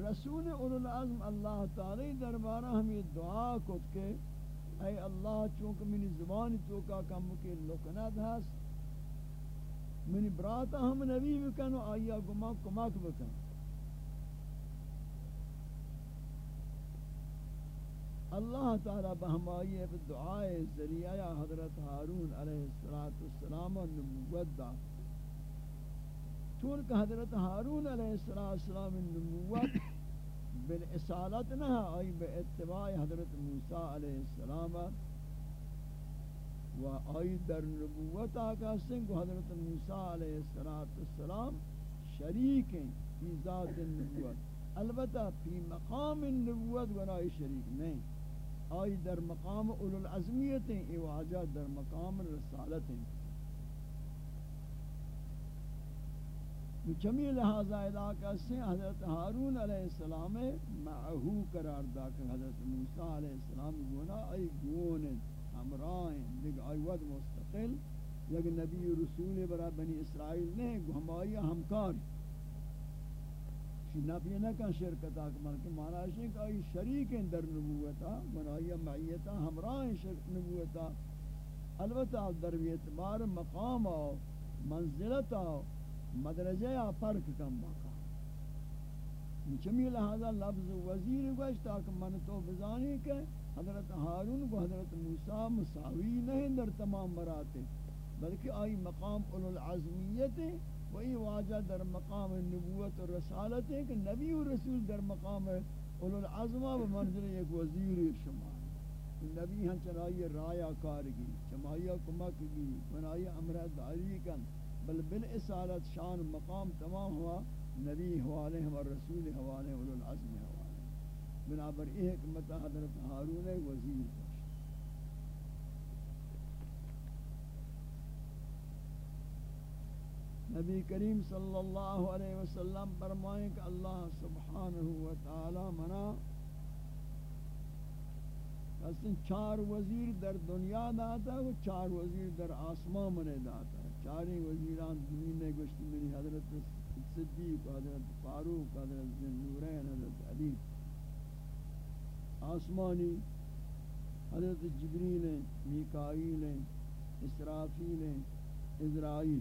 رسول اولو العظم اللہ تعالی دربارہ ہمیں دعا کو کہ اے اللہ، چونکہ منی زبان تو کا کم کے لکنت ہست، منی براتا ہم نبی بکن و آیا گما کمک بکن۔ اللہ تعالی بہمائی دعائے ذریعہ حضرت حارون علیہ السلام نبوت دا۔ چونکہ حضرت حارون علیہ السلام نبوت بالعصالت نہ ہاں، آئی بے اتباع حضرت موسیٰ علیہ السلام۔ و آئی در نبوت آکا سنگ حضرت موسیٰ علیہ السلام شریک ہیں فی ذات النبوت۔ البتہ فی مقام النبوت گناہی شریک نہیں۔ آئی در مقام اولو العظمیت ہیں ایواجہ در مقام رسالت ہیں۔ چمی لہذا ادا کسی حضرت حارون علیہ السلام معہو قرار دا کہ حضرت موسیٰ علیہ السلام گونا ای گون ہمراہیں دیکھ آئی ود مستقل، یک نبی رسول برا بنی اسرائیل نے ہمائی ہمکار نبی نہ کن شرکت آکمان کہ مانا ہے کہ آئی شریک در نبوتا گناہی معیتا ہمراہیں شرک نبوتا. البتہ در اعتبار مقام آو منزلت آو مدرجہ یا فرق کم باقا. چمی لہذا لفظ وزیر گوشت تاکہ من تو بزانی کہ حضرت حارون کو حضرت موسیٰ مساوی نہیں در تمام براتے بلکہ آئی مقام اولو العظمیت ہے وہی واجہ در مقام نبوت و رسالت ہے کہ نبی و رسول در مقام اولو العظمہ و منزل ایک وزیر شما نبی ہن چنائی رایا کارگی چمائی کمک گی بنائی امرہ داری کن بل بالاسالت شان مقام تمام ہوا، نبی حوالے ہم رسول حوالے، اولو العظم حوالے۔ بنابر یہ حکمت حضرت حارون وزیر نبی کریم صلی اللہ علیہ وسلم فرمائیں کہ اللہ سبحانہ وتعالی منا اصلا چار وزیر در دنیا داتا ہے وہ چار وزیر در آسمان منے داتا ہے چاری وزیران زمین نے گوشت میری حضرت صدیق، حضرت فاروق، حضرت نورین، حضرت علی. آسمانی، حضرت جبریل ہیں میکائیل ہیں اسرافیل ہیں اسرائیل.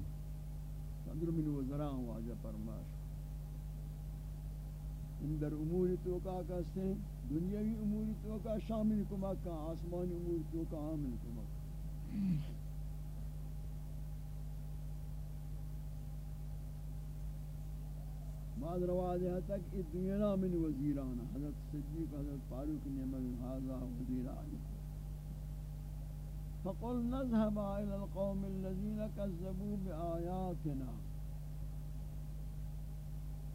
صدر من وزراء واجہ فرماش. ان در امور توقع کہتے ہیں دنیاوی امور توقع شامل کمک کا آسمانی امور توقع عامل کمک بعض رواج تک اس دنیا من وزیران، حضرت صدیق، حضرت فاروق نے من هذا وزیر علی فقل نذهب الى القوم الذين كذبوا بآياتنا.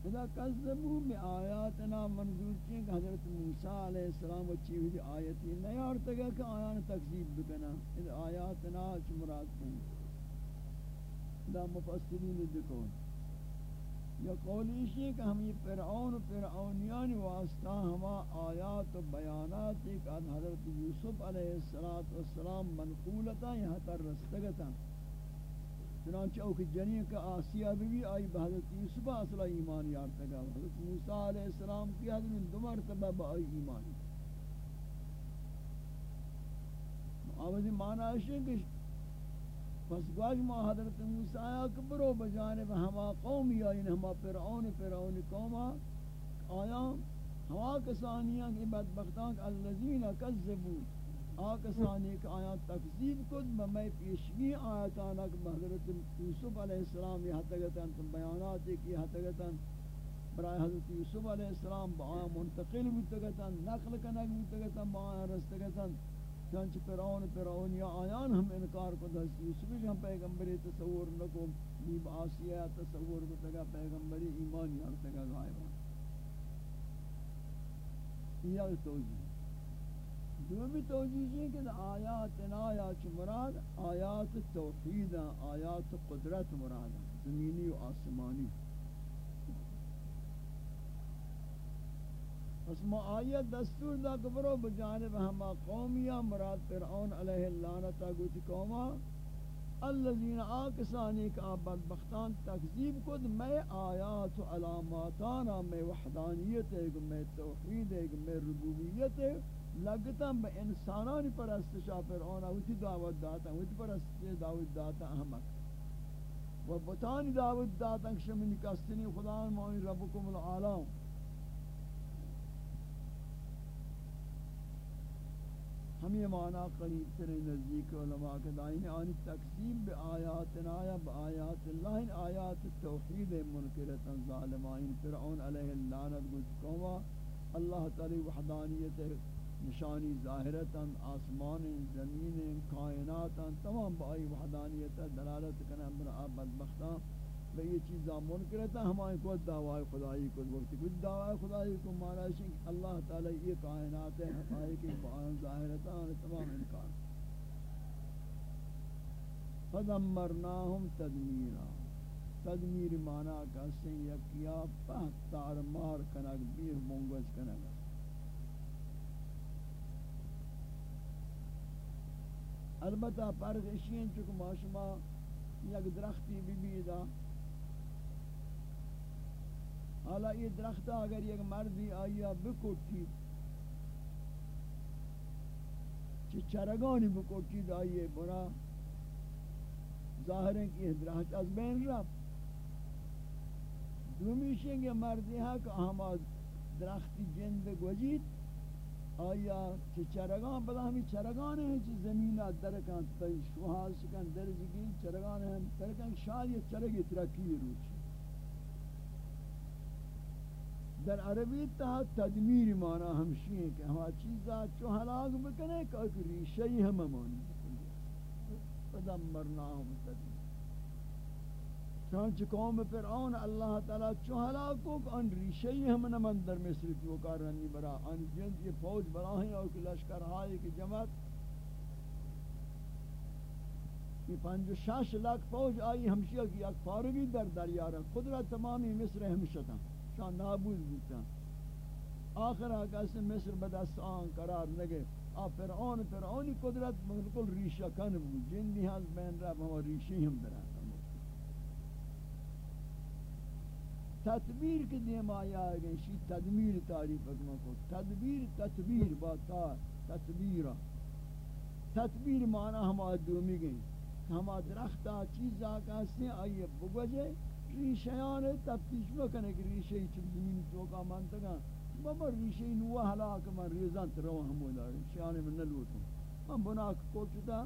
اذا کذبوا بآیاتنا منظور چین کہ حضرت موسیٰ علیہ السلام و چیوی دی آیتی نیار تگا کہ آیان تکذیب بکنا اذا آیاتنا چی مراد کن؟ دا مفسرین دکون یا قولیشی کہ ہم یہ فرعون و فرعونیان واسطہ ہما آیات و بیانات ایک حضرت یوسف علیہ السلام منقولتا یہاں تر رستگتا۔ چنانچہ اوک جنین کا آسیہ بھی آئی بحضرت یوسف اصلا ایمان یارتا گا حضرت موسیٰ علیہ السلام کی حضرت دو مرتبہ با آئی ایمان۔ آوازی معنی ہے کہ پس گواج ما حضرت موسیٰ آیا کہ برو بجانب ہما قومی یعنی آئین ہما فرعون فرعون قوما آیا۔ ہوا کسانیاں کی بدبختان اللذین کذبو۔ آکسانی کہ آیا تکذیب کد بمی پیشگی آیتانا کہ حضرت یوسف علیہ السلام یہ حتگتا تم بیانات کی حتگتا برای حضرت یوسف علیہ السلام با آیا منتقل بودتگتا نقل کنگ بودتگتا با آیا رستگتا چنچ فرعون فرعون یا آیان ہم انکار کو حضرت یوسف ہم پیغمبری تصور نکو بیب آسیہ تصور بودتگا پیغمبری ایمان یارتگا غائبان یہ توجیہ دومی توجیہ کہ آیات آیات مراد آیات توحید آیات قدرت مراد زمینی و آسمانی۔ پس ما آیت دستور دا کبرو بجانب ہما قومیہ، مراد فرعون علیہ اللعنتا گوچ قوما الذین آکسانی کا بدبختان تکذیب کد، میں آیات و علاماتانا، میں وحدانیت ہے میں توحید ہے میں ربوبیت ہے لگتا با انسانانی پرستشا فرعون اوتی دعوت داتا اوتی پرستش دعوت داتا احمد و بطانی دعوت داتا کشمینی کستنی خدا مانی ربکم العالم۔ ہم یہ معنی قریب ترے نزدیک علماء کے دائیں آنی تقسیم بے آیاتنا یا با آیات اللہ ان آیات توحید منکرتا ظالمائن فرعون علیہ اللعنت گوش قوما اللہ تعالی وحدانیت نشانی ظاہرتا، آسمان، زمین کائنات تمام بائی وحدانیت، دلالت کرنا برا بدبختان بے یہ چیزاں منکرتا ہمائیں کو دعوی خدای کو وقت کو دعوی خدای کو مانا ہے اللہ تعالی یہ کائنات ہے حقائق بیان ظاہرتا تمام انکار۔ فدمرناہم تدمیرا۔ تدمیر مانا کا سن یکیا پہت تار مار کنک بیر مونگوز کنک البتہ فرق اشین چکو ماشما یک درختی بی بی دا حالا یہ درخت اگر یک مردی آیا بکوٹی چی چرگانی بکوٹی دا یہ برا؟ ظاہر ہے کہ درخت از بین رب دومیشیں گے مردی ہے کہ ہما درختی جند گوجید. آیا کہ چرگان، بلا ہمیں چرگان ہیں چی زمینہ درکان تای شوحال شکن درجگی چرگان ہیں درکان شاید یہ چرگی ترکی روچی در عربی تہا تدمیر مانا ہمشی ہیں کہ ہما چیزا چو حلاق بکنے کہ ایک ریشہی ہم مانی. فدمرناہم تدمیر. ہاں، چانچہ قوم فرعون، اللہ تعالی چو ہلاکو ان ریشی ہم نمن در مصر کیوں کارنی برا، ان جند یہ فوج براہیں اور لشکر ہائی کی جماعت۔ یہ پنج شاش لاکھ فوج آئی، ہمشیہ کی ایک فارغی در دریا رہا، قدرت تمامی مصر ہمشتا شان نابود بودتا آخر آقا مصر بدست آن قرار لگے۔ آ فرعون، فرعونی قدرت بالکل ریشہ کن بود جندی ہاں بین رہا ہم ریشی ہم برا۔ تدبیر کے دیم آیا گئے شی تدمیر تعریف اکما کو تدبیر تدبیر با تا تدبیر تدبیر معنی ہم آدومی گئے ہم درختہ چیز آکا سے آئیے بگوجے ریشیان تفتیش بکنے کہ ریشی چل زمین چوکا منتگا بابا ریشی نوہ حلاک من ریزان تروا ہمو دار ریشیان من نلوتوں من بناک کوچتا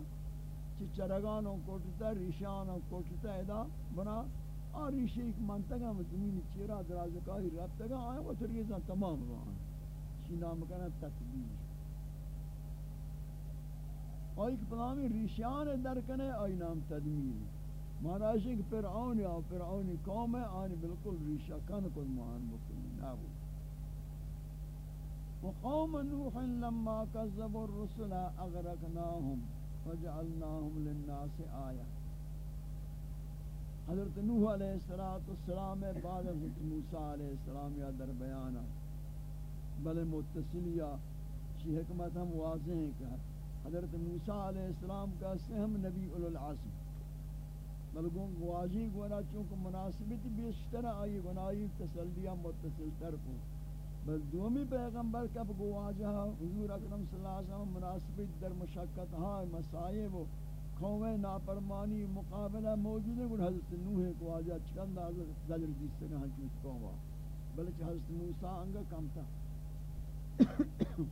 چی چرگانوں کوچتا ریشیانوں کوچتا ادا بنا آری شیخ منتگا و زمین چیرا درازکاہی ربتگا آئے وہ تریزا تمام روان شی نام کنا تکبیر. آئی کہ پلامی ریشیان در کنے آئی نام تدمیر. مہاراج کہ فرعون یا فرعون قوم ہے آن بالکل ریشہ کن کو مان بکنی نابو وقوم نوح لما كذبوا الرسل اغرقناهم وجعلناهم للناس آية حضرت نوح علیہ السلام بعد حضرت موسیٰ علیہ السلام یا در بیانا بل متصلیہ شی حکمت ہم واضح ہیں کہ حضرت موسیٰ علیہ السلام کا سہم نبی العظم بلگوں گواجی گونا چونکہ مناسبت بیشتر آئی گناہی، تسلیہ متصل تر کو۔ بل دومی پیغمبر کب گواجہ حضور اکرم صلی اللہ علیہ وسلم مناسبت در مشکت ہاں مسائب و قوم نافرمانی مقابلہ موجود ہے حضرت نوح کو آجا چکند حضرت زجر جس سے کہاں چوت قوم بلکہ حضرت موسیٰ انگا کم تھا۔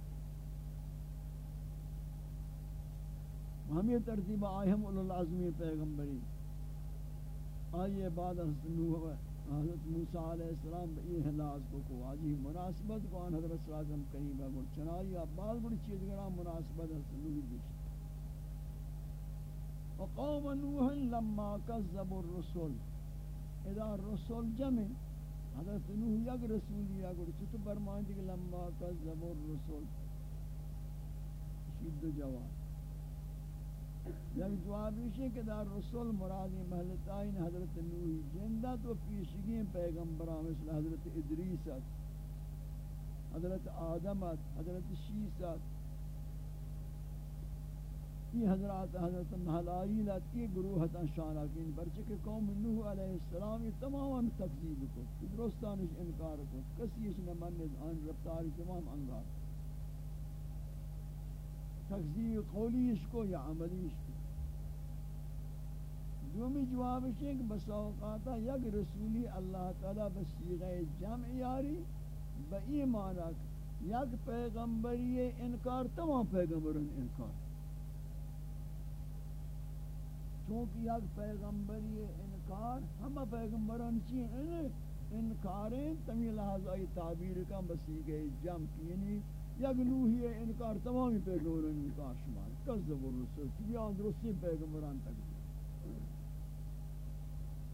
ہمیں ترتیب آئیم العظمی پیغمبری۔ آئیے بعد حضرت نوح حضرت موسیٰ علیہ السلام بئی حلاز کو کو آجی مناسبت کو آن حضرت صلی اللہ علیہ وسلم کہیں بگر چنائی اب بعض بڑی چیز گرا مناسبت حضرت نوح دیشت وقوم نوح لما كذبوا الرسل. إذا الرسل جمع حضرت نوح یک رسول یا گوڑ چطور برمان دیکھ لما كذبوا الرسل. شید جواب. یک جواب ہے کہ در رسول مرادی محلتائن حضرت نوحی جندہ تو پیشگی پیغمبران مثل حضرت ادریس حضرت آدمت حضرت شیست یہ حضرات حضرت محلائیلت یہ گروہتا شانکین برچہ قوم نوح علیہ السلام یہ تمام تقزیب کو درستانش انکار کو، کسی اس نے منز آن رفتاری تمام انگار۔ تقزیب قولیش کو یا عملیش کو۔ دومی جوابش ہے کہ بس اوقاتا یک رسولی اللہ تعالی بسیغہ جمع یاری با ایمانک یک پیغمبری انکار، تمام پیغمبرن انکار۔ چونکہ یک پیغمبری انکار، ہم پیغمبران چی ہیں؟ انکاریں تمی لحظائی تعبیر کا بسیغہ جمع کی یعنی یک نوحی انکار تمامی پیغمبران انکار شمار کذب الرسول تبیان درستی پیغمبران تکبیر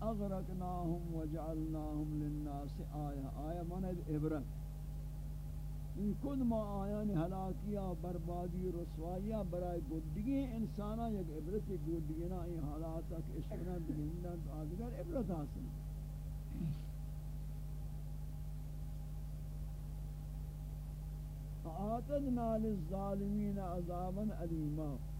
اغرقناهم وجعلناهم للناس آیا آیا ماند عبرت۔ این کد ما آیان حلاکیا بربادی رسوائیا برائے گدگی انسانا یک عبرت گدگینا این حالاتا کہ اشکنا بگندن تو آدگر عبرت حاصل۔ آتدنا للظالمین عذابا علیمہ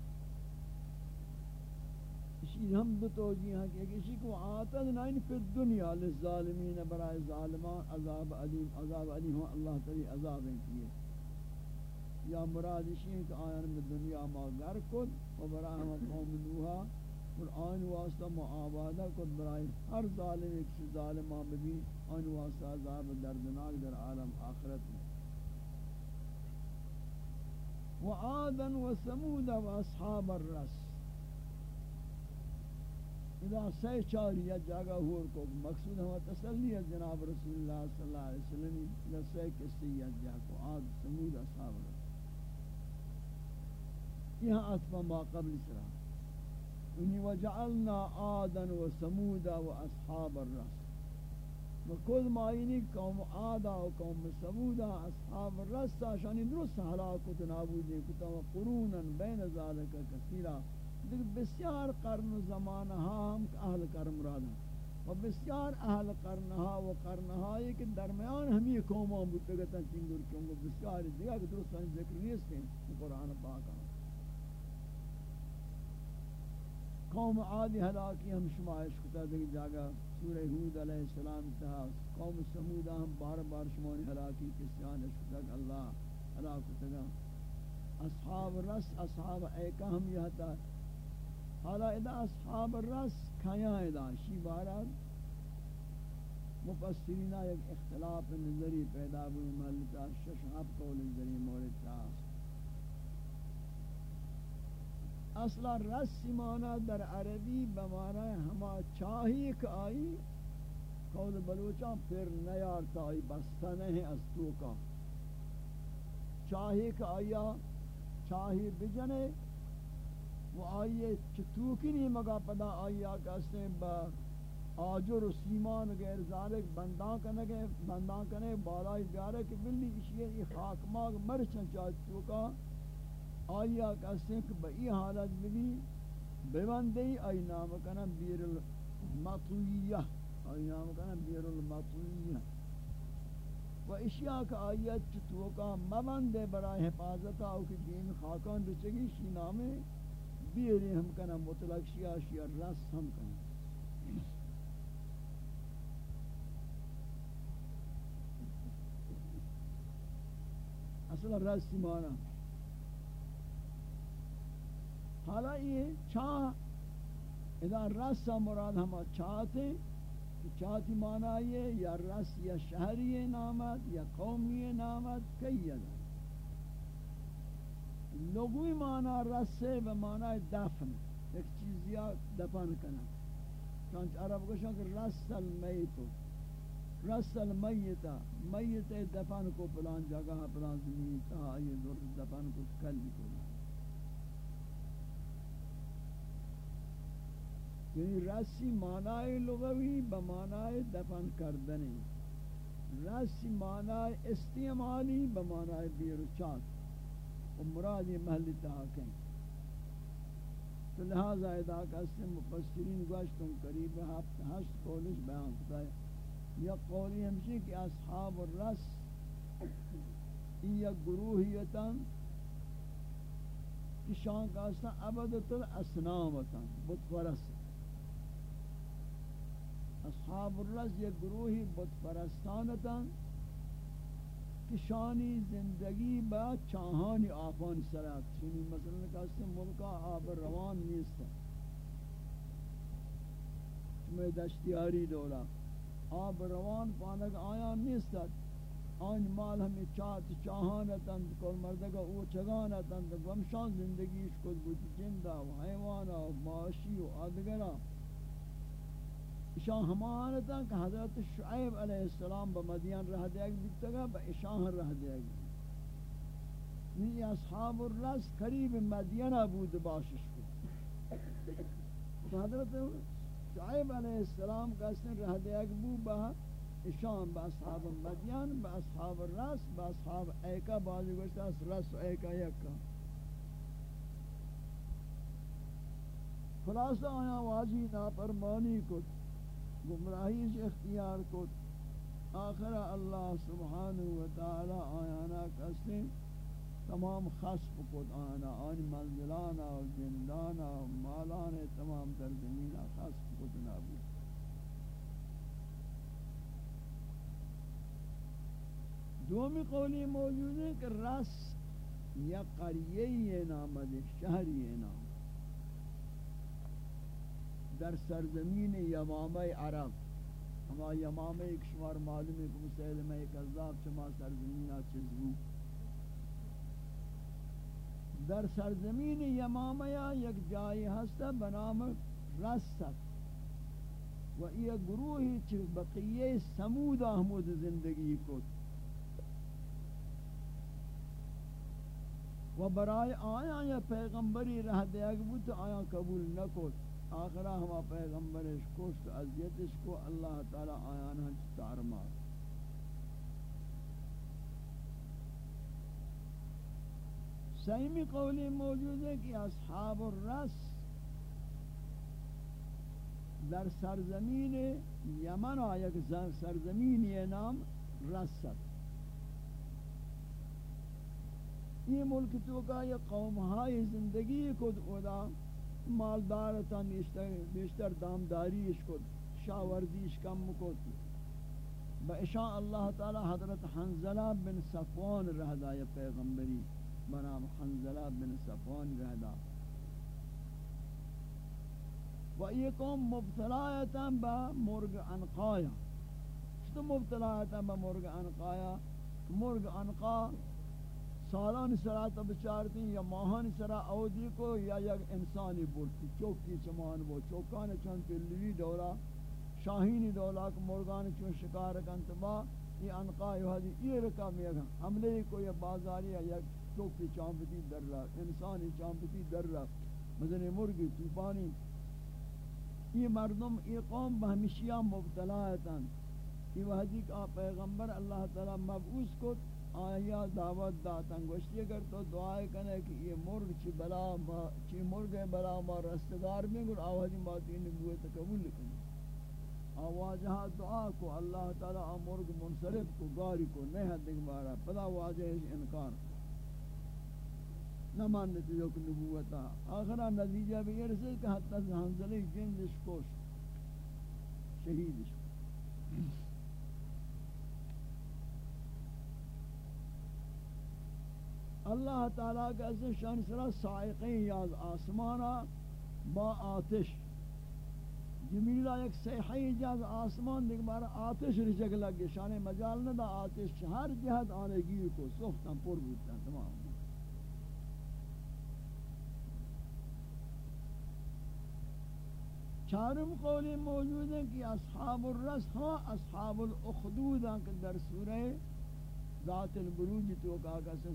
اسی ہم دو ہیں کہ اسی کو آتدنا ان فی الدنیا للظالمین برای ظالمان عذاب علیم عذاب علیم ہوں اللہ تعالی عذاب کیے یا مراد اسی ہیں کہ آیان میں دنیا ما گر کد و برای ہم قوم نوحا، قرآن واسطہ معابادہ کد برای ہر ظالم ایک سے ظالمان بھی آن واسطہ عذاب دردناک در عالم آخرت میں۔ وعادا وثمود واصحاب الرس۔ اذا سے چاری جگہ ہور کو مقصود ہوا تسلی ہے جناب رسول اللہ صلی اللہ علیہ وسلم یا سے کسی یا جگہ کو عاد ثمود اصحاب یہاں اتفا ما قبل سرا۔ انہی وجعلنا عادا وثمود واصحاب الرس۔ وکل ماینی قوم عادا و قوم سمودا اصحاب الرسا شانی درست حلاکت نابودی کتا و قرونا بین ذالک کثیرا۔ دیکھ، بسیار قرن و زمان ہاں ہم اہل کرم رادا و بسیار اہل قرنہا و قرنہا یہ کہ درمیان ہم یہ قومان بودتا گتا چنگر چونگو بسیار دیگا کہ درست ذکر نہیں ہیں قرآن پاک آن قوم عادی حلاکی ہم شمائش کتا دیکھ جاگا سورہ ہود علیہ السلام تہا قوم سمودہ ہم بار بار شمانی حلاکی کسیان اشتاق اللہ حلاک تگا اصحاب رس، اصحاب ایکا ہم یہ تا حالا ادا اصحاب رس کھایا ادا شی بارا مفسرین ایک اختلاف نظری پیدا ہوئی محلتا ششحب قول نظری مورد تاست اصلا رس مانا در عربی بمانا ہما چاہی کہ آئی، قول بلوچان پھر نیار تائی بستا نہیں از تو کا۔ چاہی کہ آیا، چاہی بجنے وہ آئیے چتوکی نہیں مگا پدا آئیا کہستے با آجر و سیمان غیر ذالک بندان کنے گے بندان کنے بالائی بیارے کہ بلی اشیئے یہ خاک ماغ مرچن چاہت چوکا۔ آئیا کہستے کہ بئی حالت بلی بیوندی آئی نام کنم بیر المطویہ۔ آئی نام کنم بیر المطویہ۔ و اشیاء کا آیت چتوکا، مبندے برای حفاظت آو کہ دین خاکان بچگی شی نامے۔ بیری ہم کنا مطلق شیعہ شیعہ رس ہم کنا اصلا رس مانا حالا یہ چاہ، اذا رس مراد ہم چاہتے کہ چاہتی مانا یہ یا رس یا شہری نامت یا قومی نامت، کئی ادا لغوی معنی رسے و معنی دفن. ایک چیز یا دفن کنا چانچ عرب گوشن کہ رس المیتو رس المیتا میت دفن کو پلان جگہ پلان زمین. تا یہ دور دفن کو کلی کو یعنی رسی معنی لغوی بمعنی دفن کردنی. رسی معنی استعمالی بمعنی بیرچاک و مراد محل تحاکم تو لہذا ادا کسی مفسرین گوشتوں قریب ہفت ہشت قولش بیان کتا ہے۔ یا قولی ہمشی کہ اصحاب الرس یا گروہیتا کہ شان کا اسنا عبدت الاسنامتا بت پرست۔ اصحاب الرس یا گروہی بت پرستانتا کشانی زندگی با چاہانی آفان سرات چنی مثلا کسی ملکا آب روان نیست. چمی دشتیاری دولا. آب روان پانک آیا نیست. آن مال ہمیں چاہت چاہانتند کل مردگا او چگانتند ومشان زندگیش کد بود جندہ و حیوانا و معاشی و آدگرہ اشان ہمانتا کہ حضرت شعیب علیہ السلام با مدین رہ دیگ بیتا گا با اشان رہ دیگ یعنی یہ اصحاب الرس قریب مدین بود باشش کو حضرت شعیب علیہ السلام کا سن رہ دیگ بو با اشان با اصحاب مدین، با اصحاب الرس، با اصحاب ایکا بازی گوشتا رس و ایکا یکا۔ خلاصہ آیا، واجی نافرمانی کت گمراہی سے اختیار کو آخر اللہ سبحانہ و تعالی آیانا کسے تمام خصف کو آنا آن منزلانا و جندانا و مالانا تمام تر زمینہ خصف کو نابود دومی قولی موجود ہے کہ رس یا قریه نام ہے شہری نام در سرزمین یمامہ عرب. ہما یمامہ ایک شمار معلوم ہے کہ مسلمہ ایک عذاب چما سرزمین چزو در سرزمین یمامہ یک جائی ہستا بنام رست و یہ گروہی چھ بقیہ سمود احمد زندگی کو و برای آیا یا پیغمبری رہ دیا کہ آیا قبول نہ کو آخرہ ہما پیغمبرش کشت عذیتش کو اللہ تعالی آیان ہنچ تارمار سیمی قولی موجود ہے کہ اصحاب الرس در سرزمین یمن آیا کہ سرزمین یہ نام رست یہ ملک تو کا یہ قوم ہائی زندگی کو ادا مالدار تا نیشتر بیشتر دامداری بیشتر دامداریش کد شاوردیش کم کد با اشاء اللہ تعالی حضرت حنزلہ بن صفوان رہدا یا پیغمبری برام حنزلہ بن صفوان رہدا۔ و یہ قوم مبتلایتا با مرگ انقایا۔ چطور مبتلایتا با مرگ انقایا؟ مرگ انقا سالان سرات بچارتی یا ماہان سرا اودی کو یا یک انسانی بولتی چوکی چمان بو چوکان چون پلوی دورا شاہینی دولا کو مرغان چون شکار کنت با یہ انقائی حدی یہ رکم یک حملے کو یا بازاری یا چوکی چامپتی در رہا انسانی چامپتی در رہا مثلا مرگی طوفانی یہ مردم یہ قوم بہمشیہ مبتلا ہے یہ وحدی کا پیغمبر اللہ تعالی مبعوث کو آیا دعوت داتن گوشتی اگر تو دعائے کنے کہ یہ مرگ چی بلا ما، چی مرگ بلا ما رستگار میں گر آوازی باتی نبوت قبول لکنی آواجہ ہاں دعا کو، اللہ تعالی مرگ منصرف کو، گاری کو نہیں حد دیکھ بارا پدا واضح واجہ انکار نہ مانتے جو کہ نبوتا آخرہ نتیجہ بھی یہ رسل کہ حتی حنزلی جندش کوش شہیدش اللہ تعالیٰ کا اسے شان سرا سائقین یاز آسمانا با آتش۔ جمیلہ ایک سیحی جاز آسمان دیکھ بارا آتش رچک لگے، شان مجال نہ دا آتش، ہر جہت آنے گی کو سختاں پر بودتا تمام۔ چارم قولی موجود ہے کہ اصحاب الرس ہاں اصحاب الاخدود ہیں کہ در سورہ ذات البروج تو کہا کہ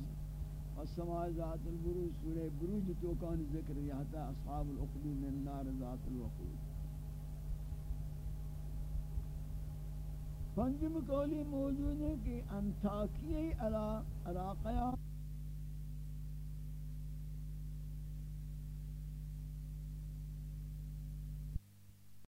السماء ذات البروج، سورہ بروج تو کان ذکر یہاں تھا اصحاب العقد من نار ذات الوقود. پنجم قولی موجود ہے کہ انتاکی علاقہ